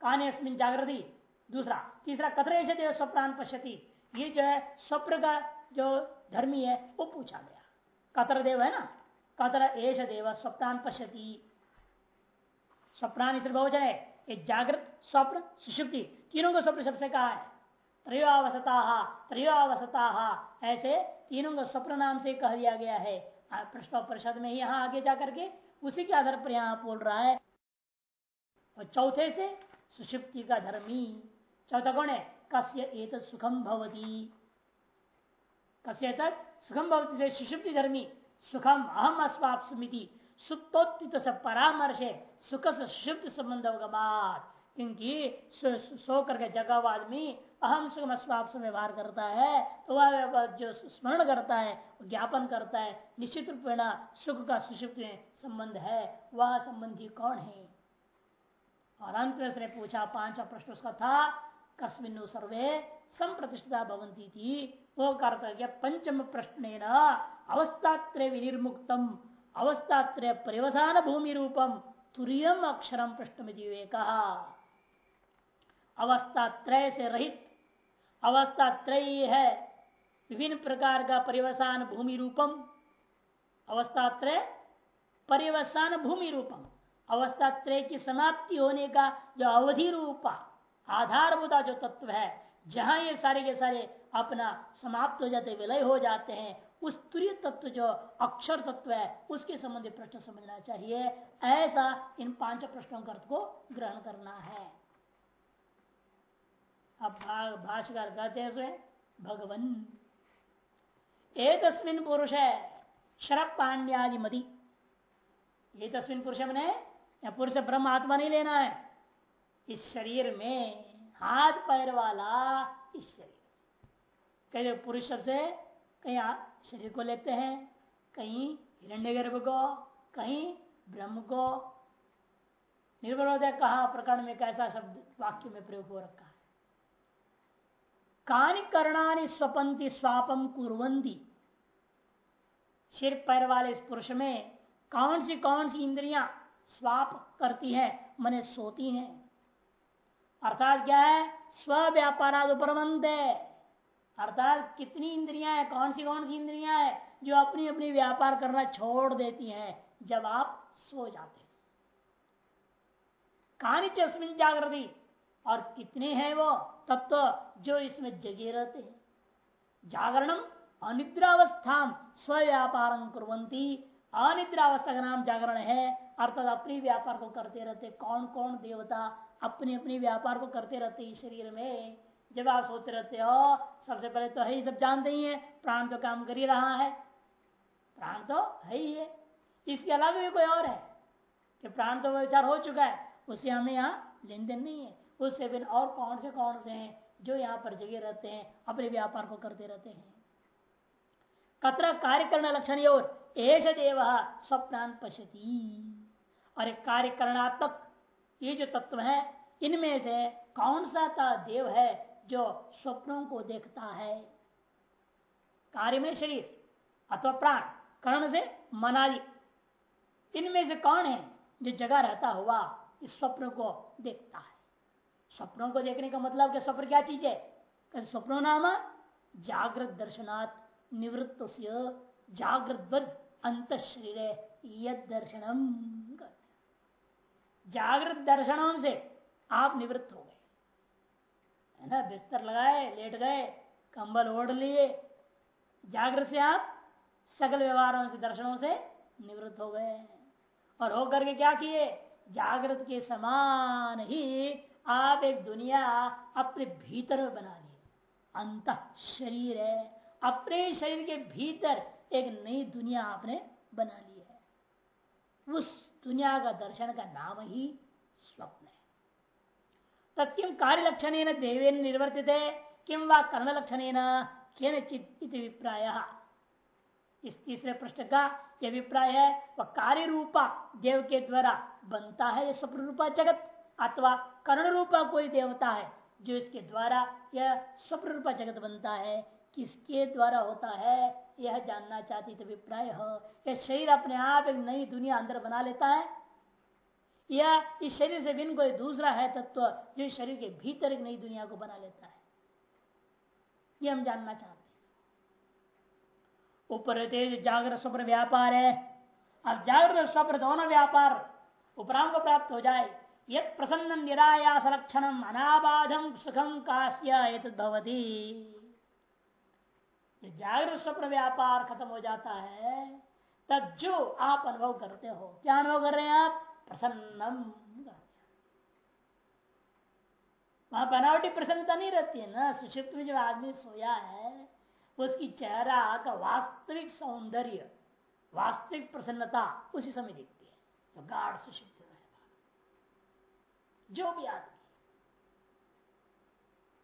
कान्यस्मिन जागृति। दूसरा, तीसरा, कतरे से देव स्वप्राण पश्यति। ये जो है, स्वप्न का जो धर्मी है, वो पूछा गया। कतर देव है ना? कतर एश देव स्वप्नान पश्यति। स्वप्नान इस बहुवचन है। ये जागृत, स्वप्न, सुषुप्ति, तीनों को स्वप्न सबसे कहा है। त्रयोवसता त्रयोवसता ऐसे तीनों को स्वप्न नाम से कह दिया गया है। प्रश्न परिषद में यहाँ आगे जाकर के उसी के आधार पर यहाँ बोल रहा है। और चौथे से सुषुप्ति का धर्मी। चौथा कौन है? कस्य एत सुखम भवती। कस्य तक सुखम भवती से सुषुप्ति धर्मी। सुखम अहम अस्वाप समिति सुप्तोत्थित से परामर्श सुख से सुषुप्त संबंध क्योंकि सो करके जगह आदमी अहम सुखम अस्वाप से व्यवहार करता है तो वह जो स्मरण करता है, ज्ञापन करता है, निश्चित रूप सुख का सुषुप्त संबंध है, वह संबंधी कौन है? और अंत में उसने पूछा, पांचवा प्रश्न उसका था कस्मिन सर्वे संप्रतिष्ठिता भवंती थी वो कार्य पंचम प्रश्न अवस्थात्र विनिर्मुक्तम, अवस्थात्र परिवसान भूमि रूपम तुरियम अक्षरम प्रश्न कहा अवस्था त्रय से रहित अवस्था त्रय है, विभिन्न प्रकार का परिवसान भूमि रूपम अवस्था त्रय परिवसान भूमि रूपम अवस्था त्रय की समाप्ति होने का जो अवधि रूपा आधारभूता जो तत्व है, जहाँ ये सारे के सारे अपना समाप्त हो जाते, विलय हो जाते हैं उस तुरीय तत्व, जो अक्षर तत्व है, उसके संबंधी प्रश्न समझना चाहिए। ऐसा इन पाँच प्रश्नों का अर्थ को ग्रहण करना है। अब भाष्यकार कहते हैं भगवन एक पुरुष है शरप पांड्यादि मदी ये तस्मिन पुरुष मैंने, या पुरुष ब्रह्म आत्मा नहीं लेना है। इस शरीर में हाथ पैर वाला इस शरीर। कहीं पुरुष से कहीं शरीर को लेते हैं। कहीं हिरण्य गर्भ को, कहीं ब्रह्म को। निर्भर होता है कहा प्रकरण में कैसा शब्द, वाक्य में प्रयोग हो रखा है। कानि करणानि स्वपंती स्वापम कुरंती सिर पैर वाले इस पुरुष में कौन सी कौन सी इंद्रियाँ स्वाप करती है, मने सोती हैं। अर्थात क्या है? स्व व्यापार उपरमंत है अर्थात कितनी इंद्रियाँ हैं कौन सी कौन सी इंद्रियाँ हैं, जो अपनी अपनी व्यापार करना छोड़ देती हैं, जब आप सो जाते हैं। कहानी चस्मिन जागृति, और कितने हैं वो तत्व जो इसमें जगे रहते हैं। जागरणम अनिद्रावस्था स्व्यापार कुरंती अनिद्रावस्था का नाम जागरण है, अर्थात अपनी व्यापार को करते रहते कौन कौन देवता अपने अपने व्यापार को करते रहते शरीर में? जब आप सोते रहते हो, सबसे पहले तो है ही सब जानते ही है, प्राण तो काम कर ही रहा है। प्राण तो है ही है। इसके अलावा भी कोई और है कि प्राण तो विचार हो चुका है उससे हमें यहाँ लेन देन नहीं है। उससे फिर और कौन से कौन से हैं जो यहाँ पर जगे रहते हैं, अपने व्यापार को करते रहते हैं। कतरा कार्य करना लक्षण और एश देव स्वप्नान पशती और एक कार्य करणात्मक, ये जो तत्व है, इनमें से कौन सा देव है जो स्वप्नों को देखता है। कार्य में शरीर, अथवा प्राण कर्ण से मनाली। इनमें से कौन है जो जगह रहता हुआ इस स्वप्न को देखता है? स्वप्नों को देखने का मतलब क्या स्वप्न क्या चीज़ है? स्वप्नो नाम जागृत दर्शनात् निवृत्त जागृत अंत शरीर यद दर्शनम। जागृत दर्शनों से आप निवृत्त हो गए। है ना? बिस्तर लगाए, लेट गए, कंबल ओढ़ लिए। जागृत से आप सकल व्यवहारों से, दर्शनों से निवृत्त हो गए। और होकर के क्या किए? जागृत के समान ही आप एक दुनिया अपने भीतर में बना ली अंत शरीर है। अपने शरीर के भीतर एक नई दुनिया आपने बना ली है। उस दुनिया का दर्शन का नाम ही स्वप्न। तत्म कार्य लक्षण देवे निर्वर्तित है किम व कर्ण लक्षण के चित्त इस तीसरे प्रश्न का यह अभिप्राय है, वह कार्य रूपा देव के द्वारा बनता है यह स्वप्न रूपा जगत, अथवा कर्ण रूपा कोई देवता है, जो इसके द्वारा यह स्वप्न रूपा जगत बनता है, किसके द्वारा होता है, यह जानना चाहती अभिप्राय यह शरीर अपने आप एक नई दुनिया अंदर बना लेता है या इस शरीर से भिन्न कोई दूसरा है तत्व जो इस शरीर के भीतर एक नई दुनिया को बना लेता है। यह हम जानना चाहते हैं। ऊपर जागृत स्वप्न व्यापार है। अब जागृत स्वप्न दोनों व्यापार उपरांग प्राप्त हो जाए। यद प्रसन्न निरायास लक्षणम अनाबाधम सुखम काश्य जागृत स्वप्न व्यापार खत्म हो जाता है, तब जो आप अनुभव करते हो, क्या अनुभव कर रहे हैं आप? प्रसन्नम वहाँ बनावटी प्रसन्नता नहीं रहती है ना? सुषिप्त में जो आदमी सोया है उसकी चेहरा का वास्तविक सौंदर्य, वास्तविक प्रसन्नता उसी समय दिखती है। तो गाढ़ सुषिप्त जो भी आदमी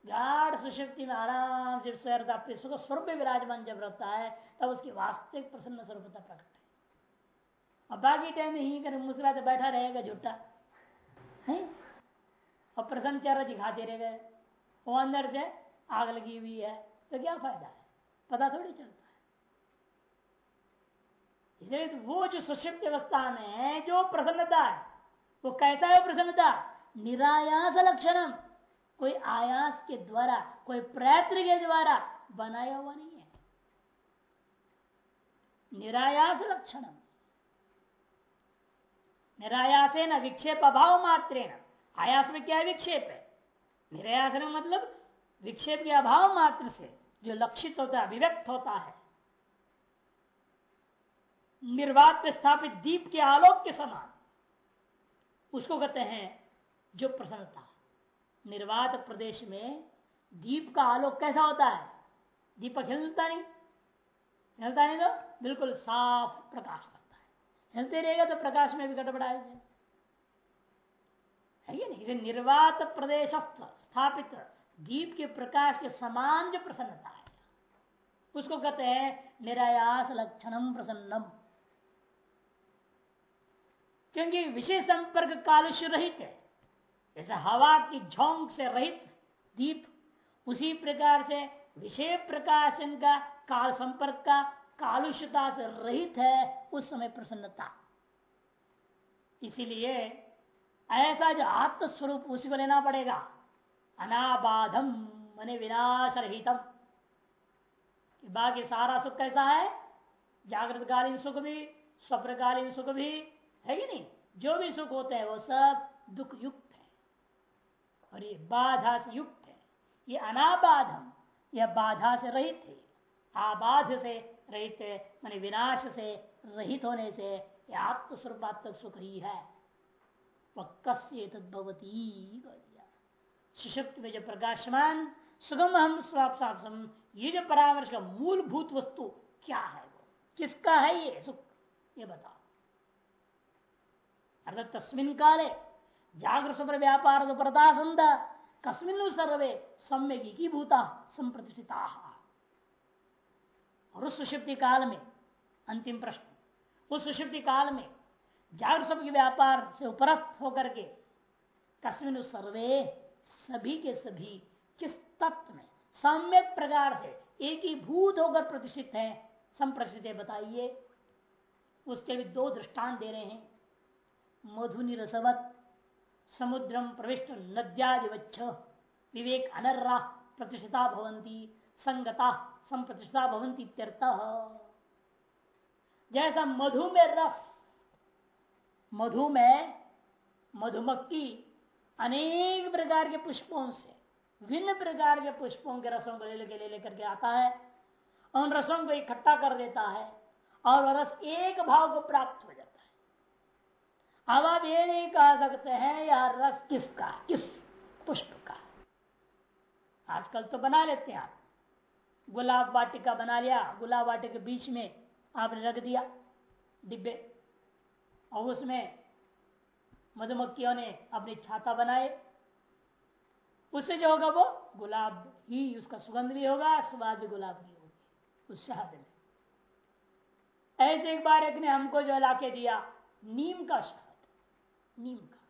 गाढ़ में आराम से स्वयं अपने सुख स्वरूप विराजमान जब रहता है, तब उसकी वास्तविक प्रसन्न स्वरूपता प्रकट अब बाकी टाइम में ही कर मुस्कुरा तो बैठा रहेगा झूठा। है? और प्रसन्न चेहरा दिखाते रह गए। वो अंदर से आग लगी हुई है। तो क्या फ़ायदा है? पता थोड़ी चलता है। तो वो जो सुषिप्त अवस्था में है, जो प्रसन्नता है, वो कैसा है प्रसन्नता? निरायास लक्षणम। कोई आयास के द्वारा, कोई प्रयत्न के द्वारा बनाया हुआ नहीं है। निरायास लक्षण निरायास न विक्षेप अभाव मात्र आयास में क्या है? विक्षेप है। निरायास मतलब विक्षेप के अभाव मात्र से जो लक्षित होता है, अभिव्यक्त होता है। निर्वात में स्थापित दीप के आलोक के समान। उसको कहते हैं जो प्रसन्नता। निर्वात प्रदेश में दीप का आलोक कैसा होता है? दीपक हिलता नहीं। हिलता नहीं तो बिल्कुल साफ़ प्रकाश करता हिलते रहेगा तो प्रकाश में भी गड़बड़ा है निर्वात प्रदेश स्थापित, दीप के प्रकाश के समान जो प्रसन्नता है। उसको कहते हैं निरायास लक्षणम प्रसन्नम। क्योंकि विषय संपर्क कालुष्य रहित है। जैसे हवा की झोंक से रहित दीप, उसी प्रकार से विषय प्रकाशन का काल संपर्क का कालुष्यता से रहित है, उस समय प्रसन्नता। इसीलिए ऐसा जो आत्मस्वरूप उसी को लेना पड़ेगा। अनाबाधम, मने विनाश रहितम बाकी सारा सुख कैसा है? जागृतकालीन सुख भी स्वप्रकालीन सुख भी, है कि नहीं? जो भी सुख होते हैं, वो सब दुख युक्त है। और ये बाधा से युक्त है। ये अनाबाधम, यह बाधा से रहित है। आबाध से रहित मान विनाश से रहित होने से आत्मस्वरूपात्मक सुख ही है वह कस्य तद्भवती में जो प्रकाशमान सुगम हम स्वापम ये जो परामर्श का मूलभूत वस्तु, क्या है वो? किसका है ये सुख? ये बताओ। अर्थात तस्मिन काले जागृत स्वप्न व्यापार प्रदासंद कस्मिन सर्वे सम्यक की भूता संप्रतिष्ठिता। और उस सुषुप्ति काल में, अंतिम प्रश्न, उस सुषुप्ति काल में जागृत स्वप्न के व्यापार से उपरक्त होकर के कस्मिन सर्वे सभी के सभी किस तत्व में, सम्यक प्रकार से एक ही भूत होकर प्रतिष्ठित है संप्रष्टित बताइए। उसके भी दो दृष्टांत दे रहे हैं। मधुनि रसवत समुद्रम प्रविष्ट नद्यादिवच्छ, विवेक अनर्रा प्रतिष्ठिता भवंती संगता संप्रतिष्ठा भवंती जैसा मधु में रस, मधु में मधुमक्खी अनेक प्रकार के पुष्पों से भिन्न प्रकार के पुष्पों के रसों को ले लेकर ले लेकर के आता है उन रसों को इकट्ठा कर देता है, और वह रस एक भाव को प्राप्त हो जाता है। अब आप ये नहीं कह सकते हैं, यह रस किसका, किस पुष्प का? आजकल तो बना लेते हैं आप। गुलाब वाटिका बना लिया। गुलाब वाटिका के बीच में आपने रख दिया डिब्बे। और उसमें मधुमक्खियों ने अपनी छाता बनाए उससे जो होगा वो गुलाब ही, उसका सुगंध भी होगा, स्वाद भी गुलाब की होगी। उस शहद में ऐसे एक बार एक ने हमको जो लाके दिया, नीम का शहद नीम का।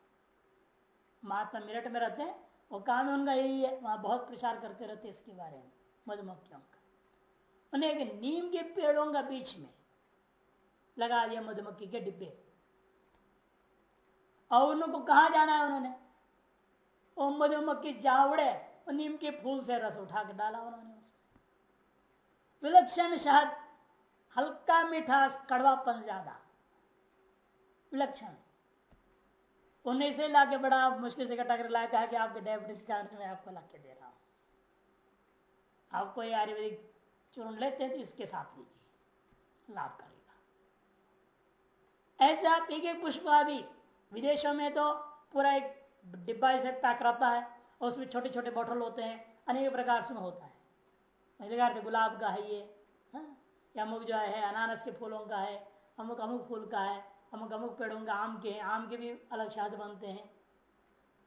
महात्मा मेरठ में रहते हैं, वो काम उनका यही है, वहाँ बहुत प्रचार करते रहते इसके बारे में। मधुमक्खियों का। उन्हें नीम के पेड़ों का बीच में लगा दिया मधुमक्खी के डिब्बे। और उनको कहा जाना है उन्होंने? वो मधुमक्खी जावड़े और नीम के फूल से रस उठा के डाला उन्होंने विलक्षण शहद, हल्का मीठा कड़वापन ज़्यादा। विलक्षण। उन्हें से लाके बड़ा मुश्किल से कटा कर लाया, कहा कि आपके डायबिटीज़ कार्ड में आपको लाके दे रहा आपको ये आयुर्वेदिक चूर्ण लेते हैं तो इसके साथ लीजिए, लाभ करेगा। ऐसे आप एक एक पुष्प अभी विदेशों में तो पूरा एक डिब्बा ऐसे पैक रहता है और उसमें छोटे छोटे बोतल होते हैं, अनेक प्रकार से होता है। गुलाब का है ये हाँ? या अमुक जो है, अनानस के फूलों का है, अमुक अमुक फूल का है, अमुक अमुक पेड़ों का, आम के आम के भी अलग शहद बनते हैं।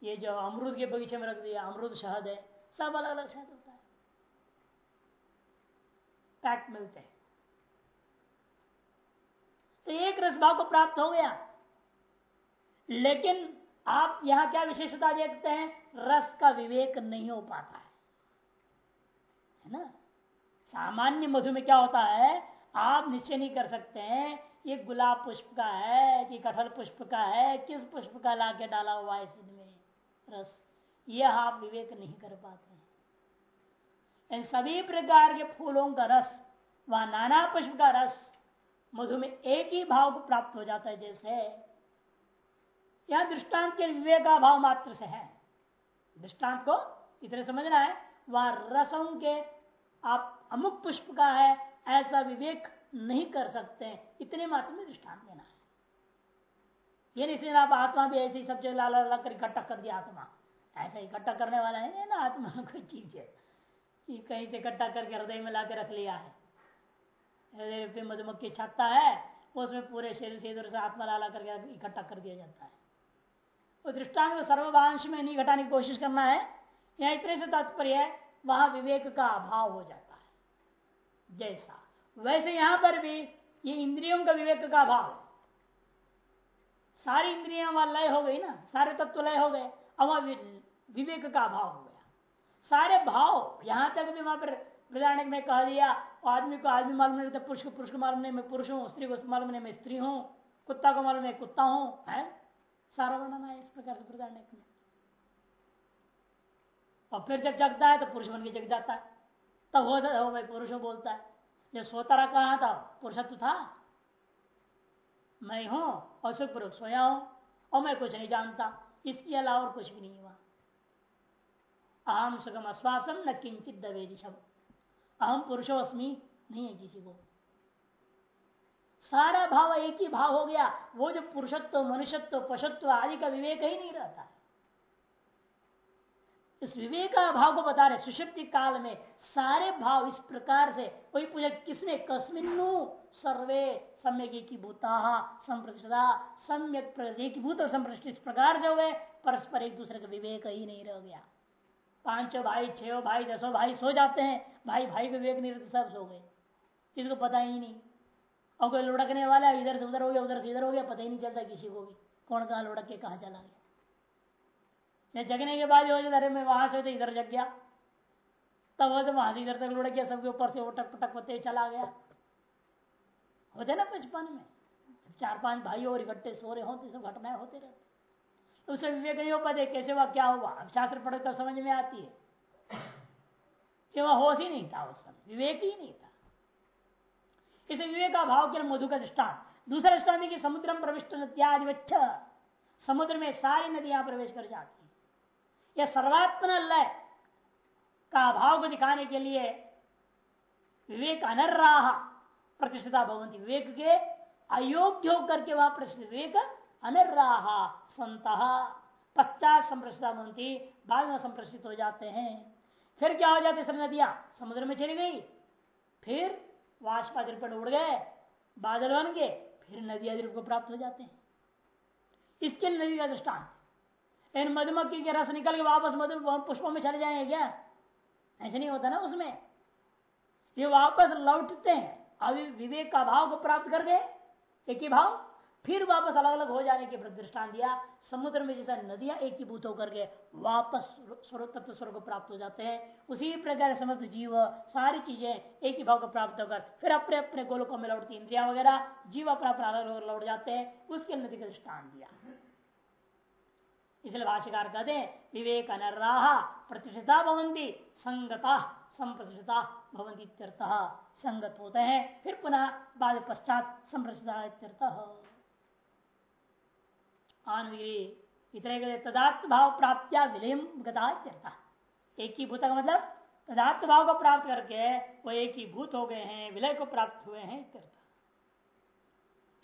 ये जो अमरूद के बगीचे में रख दिया, अमरूद शहद है, सब अलग अलग शहद होता पैक मिलते हैं। तो एक रस भाव को प्राप्त हो गया। लेकिन आप यहाँ क्या विशेषता देखते हैं? रस का विवेक नहीं हो पाता है। है ना? सामान्य मधु में क्या होता है? आप निश्चय नहीं कर सकते हैं, ये गुलाब पुष्प का है कि कटहल पुष्प का है, किस पुष्प का लाके डाला हुआ है इसमें रस? यह आप विवेक नहीं कर पाते। इन सभी प्रकार के फूलों का रस व नाना पुष्प का रस मधु में एक ही भाव को प्राप्त हो जाता है, जैसे यह दृष्टांत के विवेक भाव मात्र से है। दृष्टांत को इतने समझना है। वह रसों के आप अमुक पुष्प का है, ऐसा विवेक नहीं कर सकते। इतने मात्र में दृष्टांत देना है। ये नहीं आप आत्मा भी ऐसी सब जगह लाला ला कर इकट्ठा कर दिया आत्मा। ऐसा इकट्ठा करने वाला है ना आत्मा कोई चीज़ है। कहीं से इकट्ठा करके हृदय में ला रख लिया है। हृदय पे मधुमक्खी छाता है, उसमें पूरे शरीर से इधर से आत्मा लाला करके इकट्ठा कर दिया जाता है। वो दृष्टांत को सर्वभांश में नहीं घटाने की कोशिश करना है। या इतने से तात्पर्य है, वहाँ विवेक का अभाव हो जाता है। जैसा। वैसे यहाँ पर भी ये इंद्रियों का विवेक का अभाव सारी इंद्रियाँ वहाँ लय हो गई ना, सारे तत्व लय हो गए, अब विवेक का अभाव हो सारे भाव, यहाँ तक भी वहाँ पर प्रधान में कह दिया, आदमी को आदमी मालूम नहीं रहता पुरुष को पुरुष को मालूम नहीं, मैं पुरुष हूँ, स्त्री को मालूम नहीं, मैं स्त्री हूँ, कुत्ता को मालूम नहीं, कुत्ता हूँ, है? सारा वर्णन है इस प्रकार से प्रधान में। और फिर जब जगता है तो पुरुष बन के जग जाता है। तब हो जाता हो पुरुष बोलता है। जब सोता रहा कहा था? पुरुषत्व था? मैं हूँ और सुख पुरुष, सोया हूँ, और मैं कुछ नहीं जानता, इसके अलावा और कुछ भी नहीं हुआ। अहम सुगम अस्वासम न किंचित दवेदी शब्द अहम पुरुषोस्मी नहीं है किसी को। सारा भाव एक ही भाव हो गया, वो जो पुरुषत्व, मनुष्यत्व, पशुत्व आदि का विवेक ही नहीं रहता। इस विवेक भाव को बता रहे सुषुप्ति काल में सारे भाव इस प्रकार से, कोई पूछे किसने कस्मिन्नु सर्वे सम्यक की भूता संप्रतिष्ठा सम्यक भूत संप्रतिष्ठित इस प्रकार से हो गए, परस्पर एक दूसरे का विवेक ही नहीं रह गया। पाँचों भाई छो भाई, दसों भाई सो जाते हैं। भाई भाई को विवेक नहीं सब सो गए। किसी को पता ही नहीं। और कोई लुढ़कने वाला इधर से उधर हो गया, उधर से इधर हो गया, पता ही नहीं चलता किसी को भी। कौन कहा लुढ़क के कहा चला गया। जगने के बाद अरे मैं वहाँ से तो इधर जग गया। तब वो वहाँ से इधर तक लुढ़क गया, सबके ऊपर से उटक पटक होते चला गया। होते ना बचपन में? चार पाँच भाई और इकट्ठे सो रहे होते सब घटनाएँ होते रहते तो उसे विवेक नहीं हो पाते कैसे वह क्या हुआ? अब शास्त्र पढ़ कर समझ में आती है। कि वह होश ही नहीं था उस समय, विवेक ही नहीं था। इसे विवेक का भाव के मधु का दृष्टान दूसरा दृष्टान की समुद्र में प्रविष्ट नद्यादिवच्छ। समुद्र में सारी नदियाँ प्रवेश कर जाती यह सर्वात्मन लय का भाव को दिखाने के लिए विवेक अनर्राह प्रतिष्ठिता भवंती। विवेक के अयोग्य होकर के वहाँ प्रतिष्ठित विवेक अनर्राह संत। पश्चात संप्रष्टिता भवंती बाद में संप्रष्टित हो जाते हैं। फिर क्या हो जाते सर नदियाँ? समुद्र में चली गई। फिर वाष्पा पर उड़ गए। बादल बन गए। फिर नदी आदि को प्राप्त हो जाते हैं। इसके लिए नदी का दृष्टांत। लेकिन मधुमक्खी के रस निकल के वापस मधु पुष्पों में चले जाएँगे क्या? ऐसे नहीं होता ना उसमें। ये वापस लौटते हैं। अभी विवेक का भाव को प्राप्त कर गए एक ही भाव। फिर वापस अलग अलग हो जाने के दृष्टान दिया। समुद्र में जैसा नदियाँ एक ही भूत होकर के वापस स्वर्ग, तत्व स्वर्ग को प्राप्त हो जाते हैं। उसी प्रकार समस्त जीव, सारी चीज़ें एक ही भाव को प्राप्त होकर फिर अपने अपने गोलकों में लौटती इंद्रिया वगैरह, जीव अपना अपना अलग लौट जाते हैं। उसके नदी का दृष्टान दिया। इसलिए भाष्यकार कहते हैं विवेक अनर्राह प्रतिष्ठिता भवंती संगता संप्रतिष्ठिता भवंती संगत होते हैं, फिर पुनः बाद पश्चात इतने तदात्म भाव प्राप्त विलय गता एक ही भूत का मतलब तदात्म भाव को प्राप्त करके वो एक ही भूत हो गए हैं, विलय को प्राप्त हुए हैं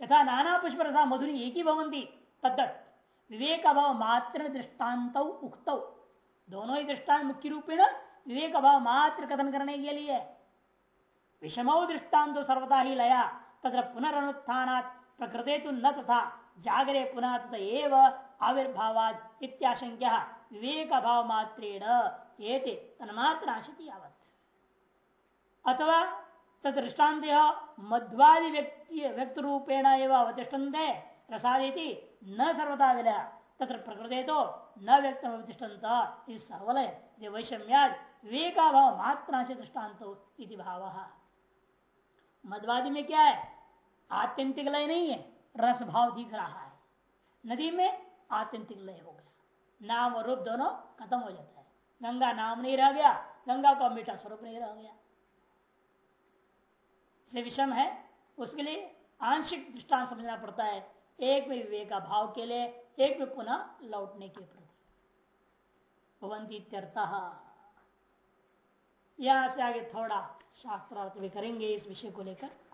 तथा नाना पुष्प रसा मधुरी एक ही भवंती तद्दत विवेक अभाव मात्र दृष्टांत उक्त। दोनों ही दृष्टांत मुख्य रूपेण विवेक अभाव मात्र कथन करने के लिए। विषमो दृष्टांत सर्वदा ही लया तथा पुनरुत्थान प्रकृति तो न तथा। जागरे पुनः तथा एव आविर्भावाद इत्याशंक्य विवेक अभाव मात्रेण ये तन्मात्र आशित अथवा तदृष्टान्त मध्वादि व्यक्ति व्यक्त रूपेण एवं अवतिष्ठन्त न सर्वदा विलय। तत्र प्रकृति तो न व्यक्त अवतिष्ठन्त इस सर्वलय। वैषम्याद विवेकाभाव मात्रा से दृष्टांत भाव। मध्वादि में क्या है? आत्यंतिक लय नहीं है। रस भाव दिख रहा है। नदी में आत्यंतिक लय हो गया। नाम और रूप दोनों खत्म हो जाता है। गंगा नाम नहीं रह गया, गंगा का मीठा स्वरूप नहीं रह गया। से विषम है, उसके लिए आंशिक दृष्टांत समझना पड़ता है। एक में विवेक भाव के लिए, एक में पुनः लौटने के प्रति। भवंती यहाँ से आगे थोड़ा शास्त्रार्थ भी करेंगे इस विषय को लेकर।